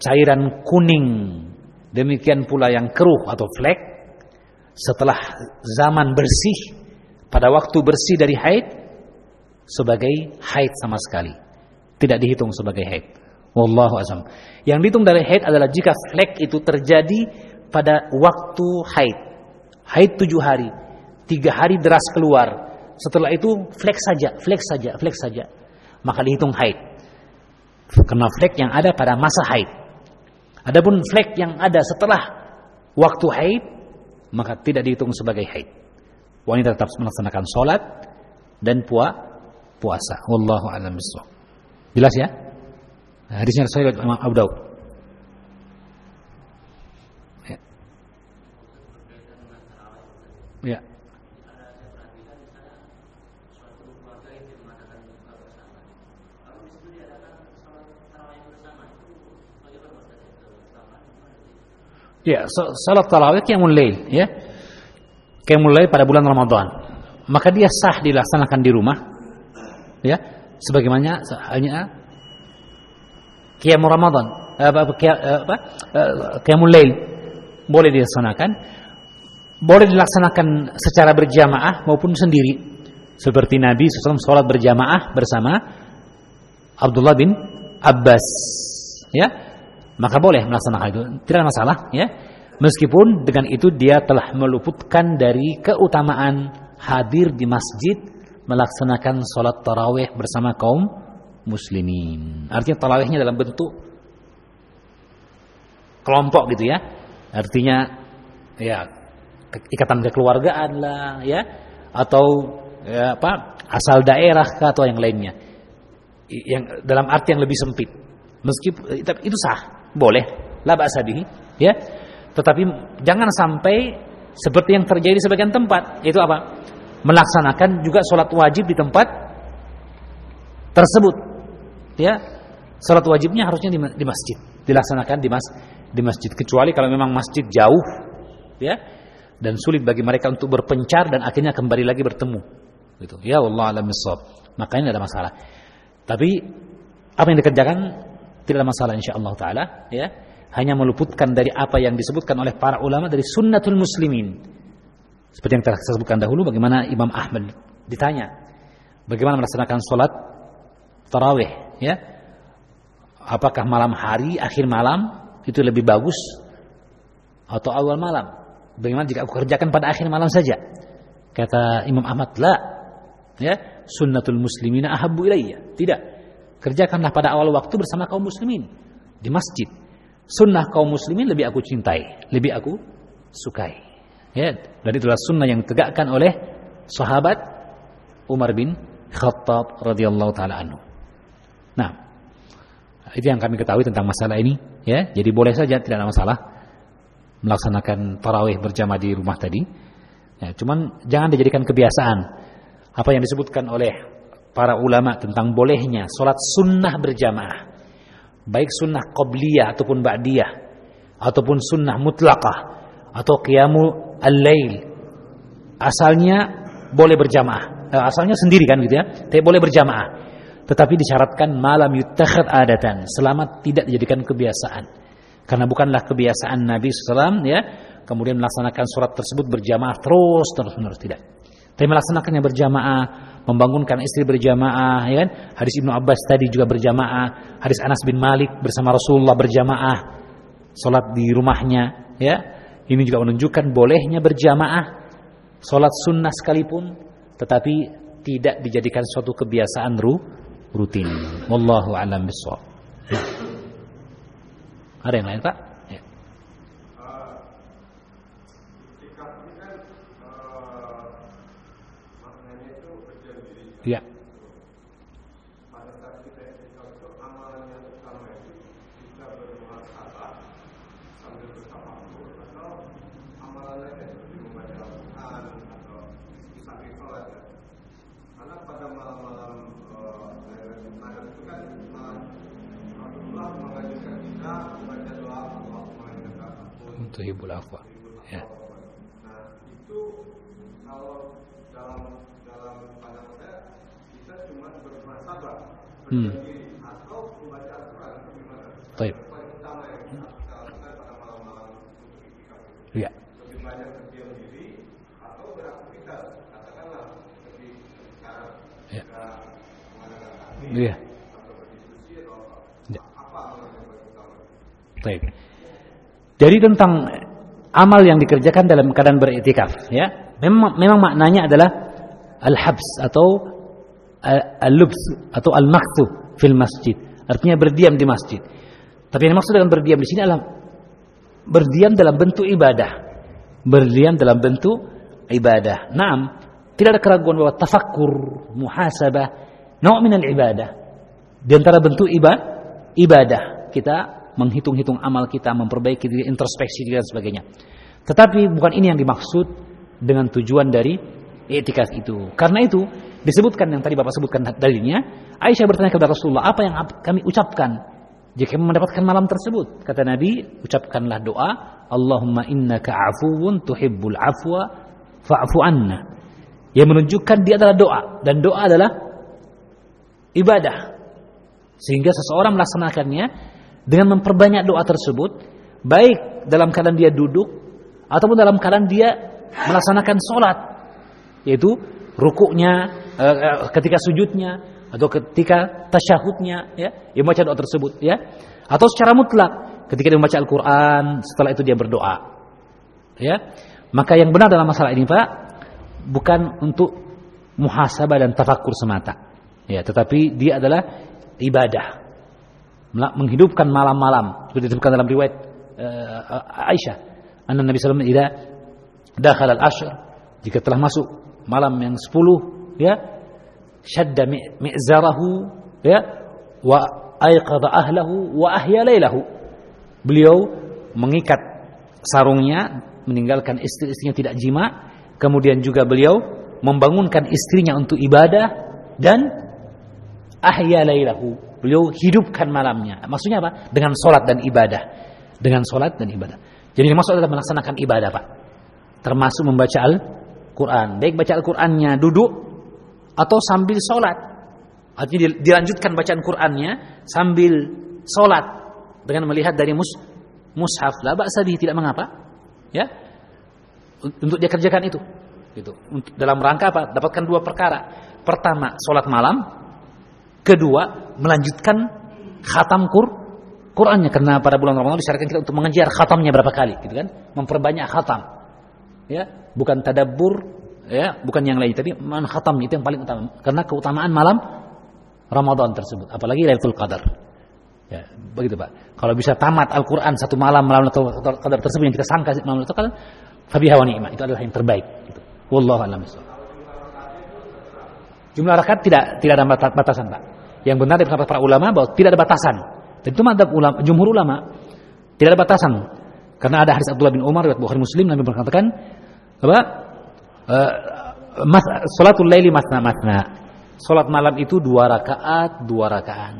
cairan kuning demikian pula yang keruh atau flek setelah zaman bersih pada waktu bersih dari haid sebagai haid sama sekali. Tidak dihitung sebagai haid. Wallahu azam. Yang dihitung dari haid adalah jika flek itu terjadi pada waktu haid. Haid tujuh hari. Tiga hari deras keluar. Setelah itu flek saja, flek saja, flek saja. Maka dihitung haid. Karena flek yang ada pada masa haid. Adapun flek yang ada setelah waktu haid, maka tidak dihitung sebagai haid. Wanita tetap melaksanakan sholat dan pua, puasa. Wallahu a'lam bishawab. Jelas ya? Hadisnya Rasulullah Imam Abu Daud. Ya. ya. Ya, salat tarawih qiyamul lail, ya. Qiyamul lail pada bulan Ramadan. Maka dia sah dilaksanakan di rumah. Ya, sebagaimana halnya qiyamul Ramadan, apa apa qiyamul lail boleh dilaksanakan. Boleh dilaksanakan secara berjamaah maupun sendiri. Seperti Nabi SAW sholat berjamaah bersama Abdullah bin Abbas. Ya, maka boleh melaksanakan itu tidak masalah ya meskipun dengan itu dia telah meluputkan dari keutamaan hadir di masjid melaksanakan sholat tarawih bersama kaum muslimin. Artinya tarawihnya dalam bentuk kelompok gitu ya. Artinya ya ikatan kekeluargaan lah ya. Atau ya, apa asal daerah atau yang lainnya. Yang dalam arti yang lebih sempit. Meskipun itu sah. Boleh. La ba'sa ya. Tetapi jangan sampai seperti yang terjadi di sebagian tempat. Itu apa melaksanakan juga sholat wajib di tempat tersebut. Ya sholat wajibnya harusnya di, di masjid dilaksanakan di mas di masjid. Kecuali kalau memang masjid jauh ya dan sulit bagi mereka untuk berpencar dan akhirnya kembali lagi bertemu. Gitu. Ya Allah alam makanya tidak ada masalah. Tapi apa yang dikerjakan? Tidak ada masalah insyaallah taala ya. Hanya meluputkan dari apa yang disebutkan oleh para ulama dari sunnatul muslimin seperti yang telah saya sebutkan dahulu bagaimana Imam Ahmad ditanya bagaimana melaksanakan sholat tarawih ya? Apakah malam hari akhir malam itu lebih bagus atau awal malam? Bagaimana jika aku kerjakan pada akhir malam saja? Kata Imam Ahmad la ya? Sunnatul muslimina ahabbu ilayya. Tidak. Kerjakanlah pada awal waktu bersama kaum muslimin di masjid. Sunnah kaum muslimin lebih aku cintai, lebih aku sukai. Ya, dan itulah sunnah yang tegakkan oleh sahabat Umar bin Khattab radhiyallahu taala anhu. Nah, itu yang kami ketahui tentang masalah ini, ya. Jadi boleh saja tidak ada masalah melaksanakan tarawih berjamaah di rumah tadi. Ya, cuman jangan dijadikan kebiasaan. Apa yang disebutkan oleh para ulama tentang bolehnya sholat sunnah berjamaah baik sunnah qobliyah ataupun ba'diyah ataupun sunnah mutlaqah atau qiyamu al-lail. Asalnya boleh berjamaah. Eh, asalnya sendiri kan gitu ya. Tapi boleh berjamaah. Tetapi disyaratkan malam yutakhad adatan. Selama tidak dijadikan kebiasaan. Karena bukanlah kebiasaan Nabi SAW ya. Kemudian melaksanakan surat tersebut berjamaah terus terus menerus. Tidak. Tapi melaksanakannya berjamaah membangunkan istri berjamaah ya kan. Hadis Ibnu Abbas tadi juga berjamaah. Hadis Anas bin Malik bersama Rasulullah berjamaah. Salat di rumahnya ya ini juga menunjukkan bolehnya berjamaah salat sunnah sekalipun tetapi tidak dijadikan suatu kebiasaan ru rutin. Wallahu alam ada yang lain Pak ya. Ya. Tuhibul afwa. Ya. Nah, itu kalau dalam dalam pandangan saya kita cuma bermuhasabah Hmm. diri atau membaca Al-Quran itu gimana? Baik. Yang paling utama yang kita lakukan pada malam-malam untuk itikaf itu. Ya. Lebih banyak berdiam diri atau beraktivitas katakanlah seperti sekarang Ya. kita mengadakan taklim Iya. atau berdiskusi atau apa? Ya. Apa amalan yang paling utama? Baik. Jadi tentang amal yang dikerjakan dalam keadaan beriktikaf, ya. Memang memang maknanya adalah al-habs atau uh, al-lubs atau al-makthu fil masjid. Artinya berdiam di masjid. Tapi yang dimaksud dengan berdiam di sini adalah berdiam dalam bentuk ibadah. Berdiam dalam bentuk ibadah. Naam, tidak ada keraguan bahwa tafakkur, muhasabah, naw' min al-ibadah. Di antara bentuk ibadah, ibadah kita menghitung-hitung amal kita, memperbaiki diri, introspeksi diri dan sebagainya. Tetapi bukan ini yang dimaksud dengan tujuan dari i'tikaf itu. Karena itu disebutkan yang tadi Bapak sebutkan dalilnya, Aisyah bertanya kepada Rasulullah, apa yang kami ucapkan jika kami mendapatkan malam tersebut? Kata Nabi, ucapkanlah doa, Allahumma innaka afuwun tuhibbul afwa fa'fu anna. Yang menunjukkan dia adalah doa dan doa adalah ibadah. Sehingga seseorang melaksanakannya dengan memperbanyak doa tersebut, baik dalam keadaan dia duduk ataupun dalam keadaan dia melaksanakan sholat, yaitu rukuknya, eh, ketika sujudnya atau ketika tasyahudnya, ya, dia membaca doa tersebut, ya, atau secara mutlak ketika dia membaca Al-Quran, setelah itu dia berdoa, ya, maka yang benar dalam masalah ini pak, bukan untuk muhasabah dan tafakur semata, ya, tetapi dia adalah ibadah menghidupkan malam-malam. Seperti disebutkan dalam riwayat uh, Aisyah. Anna Nabi sallallahu alaihi wasallam dakhala al-ashr jika telah masuk malam yang 10 ya shadda mi'zarahu ya wa ayqadha ahlahu wa ahya lailahu beliau mengikat sarungnya meninggalkan istri-istrinya tidak jima. Kemudian juga beliau membangunkan istrinya untuk ibadah dan ahya lailahu Beliau hidupkan malamnya. Maksudnya apa? Dengan sholat dan ibadah. Dengan sholat dan ibadah. Jadi maksud adalah melaksanakan ibadah, Pak. Termasuk membaca Al-Quran. Baik baca Al-Qurannya duduk atau sambil sholat. Artinya dilanjutkan bacaan Qurannya sambil sholat dengan melihat dari mus mushaf. Lah ba'sabi tidak mengapa. Ya. Untuk dia kerjakan itu. Gitu. Dalam rangka apa? Dapatkan dua perkara. Pertama, sholat malam. Kedua, melanjutkan khatam Qur Qurannya karena pada bulan Ramadan disyaratkan kita untuk mengejar khatamnya berapa kali, gitu kan? Memperbanyak khatam. Ya, bukan tadabbur, ya, bukan yang lain, tapi man khatam itu yang paling utama. Karena keutamaan malam Ramadan tersebut, apalagi Lailatul Qadar. Ya, begitu Pak. Kalau bisa tamat Al-Qur'an satu malam malam Lailatul Qadar tersebut yang kita sangka malam Lailatul Qadar, fabiha wa ni'mah. Itu adalah yang terbaik, gitu. Wallahu a'lam Jumlah rakaat tidak tidak ada batasan, Pak. Yang benar dari pendapat para ulama bahwa tidak ada batasan. Dan itu ulama, jumhur ulama tidak ada batasan. Karena ada hadis Abdullah bin Umar riwayat Bukhari Muslim Nabi berkatakan apa? Uh, mas, salatul laili masna masna. Salat malam itu dua rakaat, dua rakaat.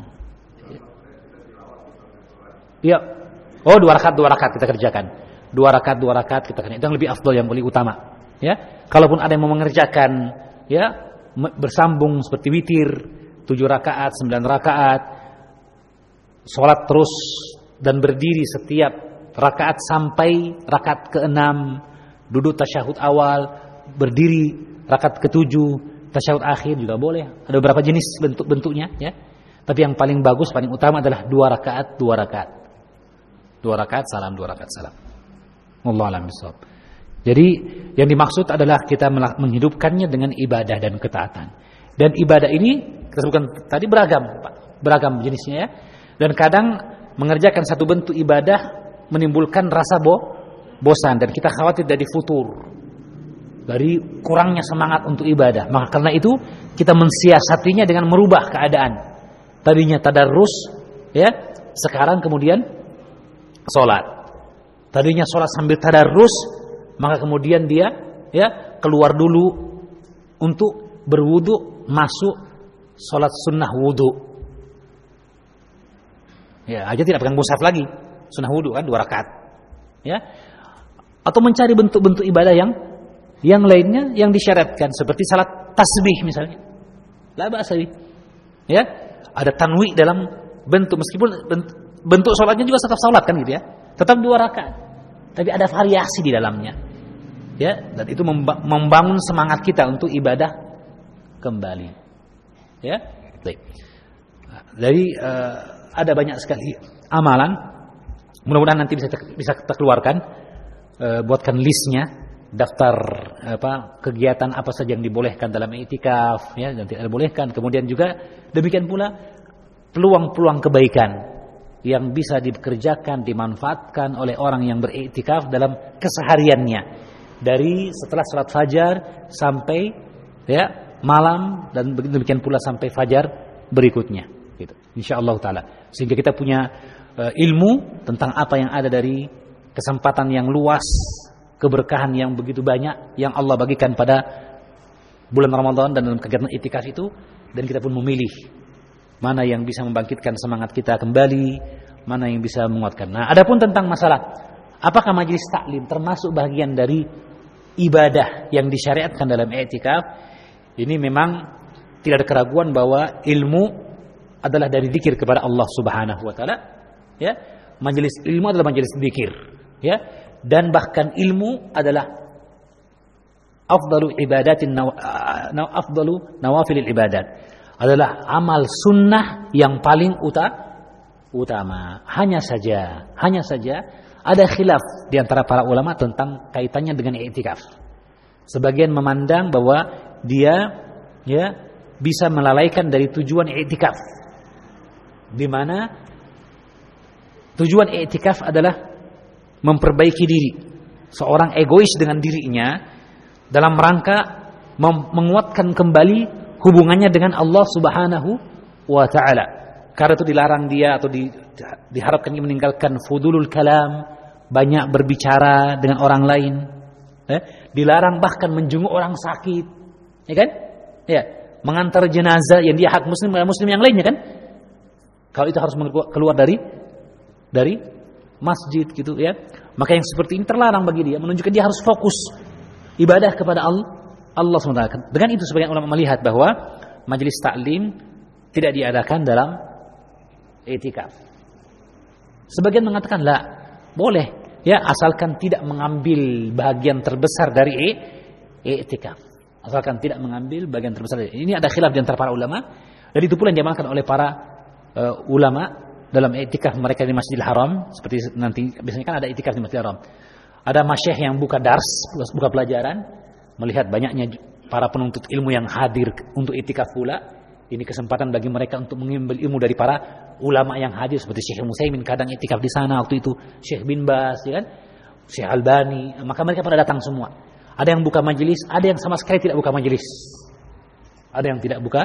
Iya. Oh, dua rakaat, dua rakaat kita kerjakan. Dua rakaat, dua rakaat kita kerjakan. Itu yang lebih afdol, yang lebih utama. Ya, kalaupun ada yang mau mengerjakan, ya bersambung seperti witir, tujuh rakaat, sembilan rakaat, sholat terus dan berdiri setiap rakaat sampai rakaat keenam, duduk tasyahud awal, berdiri rakaat ketujuh, tasyahud akhir juga boleh. Ada beberapa jenis bentuk-bentuknya, ya. Tapi yang paling bagus, paling utama adalah dua rakaat, dua rakaat, dua rakaat salam, dua rakaat salam. Allah alam Jadi yang dimaksud adalah kita menghidupkannya dengan ibadah dan ketaatan. Dan ibadah ini kita sebutkan tadi beragam, Pak. Beragam jenisnya ya. Dan kadang mengerjakan satu bentuk ibadah menimbulkan rasa bo bosan dan kita khawatir dari futur. dari kurangnya semangat untuk ibadah. Maka karena itu kita mensiasatinya dengan merubah keadaan. Tadinya tadarrus, ya, sekarang kemudian sholat. Tadinya sholat sambil tadarrus, maka kemudian dia ya keluar dulu untuk berwudu masuk sholat sunnah wudu. Ya, aja tidak pegang mushaf lagi, sunnah wudu kan dua rakaat. Ya, atau mencari bentuk-bentuk ibadah yang yang lainnya yang disyaratkan seperti salat tasbih misalnya. La ba'sa Ya, ada tanwi dalam bentuk meskipun bentuk salatnya juga tetap salat kan gitu ya. Tetap dua rakaat. Tapi ada variasi di dalamnya. Ya, dan itu membangun semangat kita untuk ibadah kembali. Ya. Baik. Jadi uh, ada banyak sekali amalan. Mudah-mudahan nanti bisa bisa kita keluarkan uh, buatkan listnya daftar apa kegiatan apa saja yang dibolehkan dalam itikaf ya dan tidak dibolehkan kemudian juga demikian pula peluang-peluang kebaikan yang bisa dikerjakan dimanfaatkan oleh orang yang beriktikaf dalam kesehariannya dari setelah salat fajar sampai ya malam dan demikian pula sampai fajar berikutnya gitu. Insyaallah taala. Sehingga kita punya uh, ilmu tentang apa yang ada dari kesempatan yang luas keberkahan yang begitu banyak yang Allah bagikan pada bulan Ramadan dan dalam kegiatan itikaf itu dan kita pun memilih mana yang bisa membangkitkan semangat kita kembali, mana yang bisa menguatkan. Nah, adapun tentang masalah apakah majelis taklim termasuk bagian dari ibadah yang disyariatkan dalam itikaf, ini memang tidak ada keraguan bahwa ilmu adalah dari zikir kepada Allah Subhanahu wa taala, ya. Majelis ilmu adalah majelis zikir, ya. Dan bahkan ilmu adalah afdalu ibadatin naw, afdalu nawafil ibadat. Adalah amal sunnah yang paling uta, utama. Hanya saja hanya saja ada khilaf di antara para ulama tentang kaitannya dengan i'tikaf. Sebagian memandang bahwa dia ya bisa melalaikan dari tujuan i'tikaf di mana tujuan i'tikaf adalah memperbaiki diri. Seorang egois dengan dirinya dalam rangka menguatkan kembali hubungannya dengan Allah Subhanahu wa taala. Karena itu dilarang dia atau di, diharapkan dia meninggalkan fudulul kalam, banyak berbicara dengan orang lain. Eh? Dilarang bahkan menjenguk orang sakit. Ya kan? Ya, mengantar jenazah yang dia hak muslim muslim yang lainnya kan? Kalau itu harus keluar dari dari masjid gitu ya. Maka yang seperti ini terlarang bagi dia menunjukkan dia harus fokus ibadah kepada Allah Allah SWT. Dengan itu sebagian ulama melihat bahwa majelis taklim tidak diadakan dalam etikaf. Sebagian mengatakan lah boleh ya asalkan tidak mengambil bagian terbesar dari etikaf. Asalkan tidak mengambil bagian terbesar. Ini ada khilaf di antara para ulama. Dan itu pula yang diamalkan oleh para uh, ulama dalam etikaf mereka di Masjidil Haram seperti nanti biasanya kan ada etikaf di Masjidil Haram. Ada masyayikh yang buka dars, buka pelajaran, melihat banyaknya para penuntut ilmu yang hadir untuk etikaf pula. Ini kesempatan bagi mereka untuk mengambil ilmu dari para ulama yang hadir seperti Syekh Musaimin kadang etikaf di sana waktu itu, Syekh bin Bas, ya kan? Syekh Albani, maka mereka pada datang semua. Ada yang buka majelis, ada yang sama sekali tidak buka majelis. Ada yang tidak buka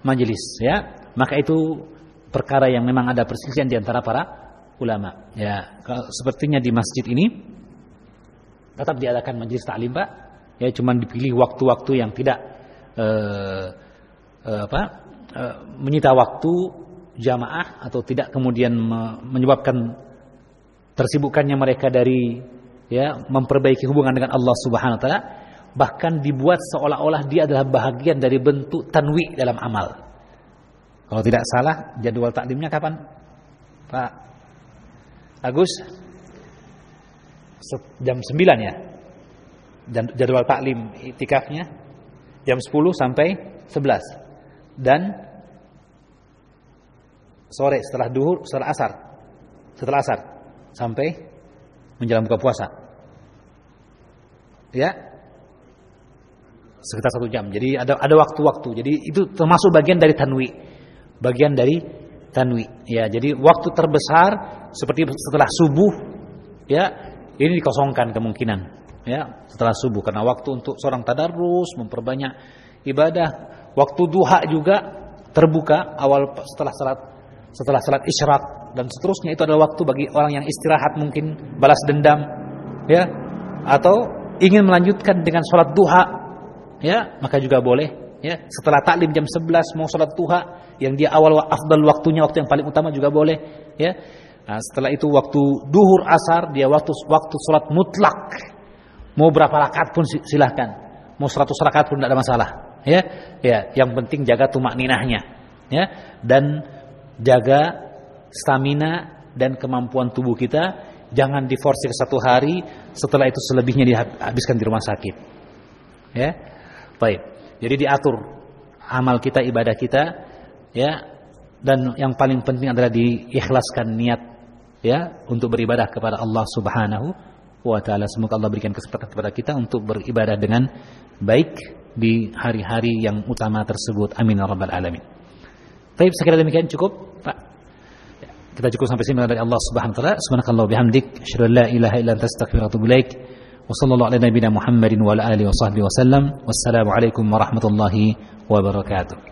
majelis, ya. Maka itu perkara yang memang ada perselisihan di antara para ulama. Ya, sepertinya di masjid ini tetap diadakan majelis taklim, Pak. Ya, cuman dipilih waktu-waktu yang tidak uh, uh, apa? Uh, menyita waktu jamaah atau tidak kemudian menyebabkan tersibukkannya mereka dari ya memperbaiki hubungan dengan Allah Subhanahu wa taala bahkan dibuat seolah-olah dia adalah bahagian dari bentuk tanwi dalam amal. Kalau tidak salah jadwal taklimnya kapan? Pak Agus? Jam 9 ya? Jadwal taklim itikafnya jam 10 sampai 11. Dan sore setelah duhur, setelah asar. Setelah asar sampai menjelang buka puasa. Ya, sekitar satu jam. Jadi ada ada waktu-waktu. Jadi itu termasuk bagian dari tanwi bagian dari tanwi. Ya, jadi waktu terbesar seperti setelah subuh ya, ini dikosongkan kemungkinan. ya setelah subuh karena waktu untuk seorang tadarus memperbanyak ibadah waktu duha juga terbuka awal setelah salat setelah salat isyraq dan seterusnya itu adalah waktu bagi orang yang istirahat mungkin balas dendam ya atau ingin melanjutkan dengan salat duha ya maka juga boleh ya. Setelah taklim jam 11 mau salat duha yang dia awal afdal waktunya waktu yang paling utama juga boleh ya. Nah, setelah itu waktu duhur asar dia waktu waktu salat mutlak. Mau berapa rakaat pun silahkan. Mau 100 rakaat pun tidak ada masalah ya. Ya yang penting jaga tumak ninahnya ya. Dan jaga stamina dan kemampuan tubuh kita jangan diforsir satu hari setelah itu selebihnya dihabiskan di rumah sakit. Ya? Baik. Jadi diatur amal kita ibadah kita ya. Dan yang paling penting adalah diikhlaskan niat ya untuk beribadah kepada Allah Subhanahu wa taala. Semoga Allah berikan kesempatan kepada kita untuk beribadah dengan baik di hari-hari yang utama tersebut. Amin ya rabbal alamin. Baik, sekira demikian cukup Pak kita cukup sampai sini dari Allah Subhanahu wa taala subhanakallah bihamdik asyhadu an la ilaha illa anta astaghfiruka wa atubu ilaik wa sallallahu ala nabiyyina Muhammadin wa ala alihi wa sahbihi wa sallam wassalamu alaikum warahmatullahi wabarakatuh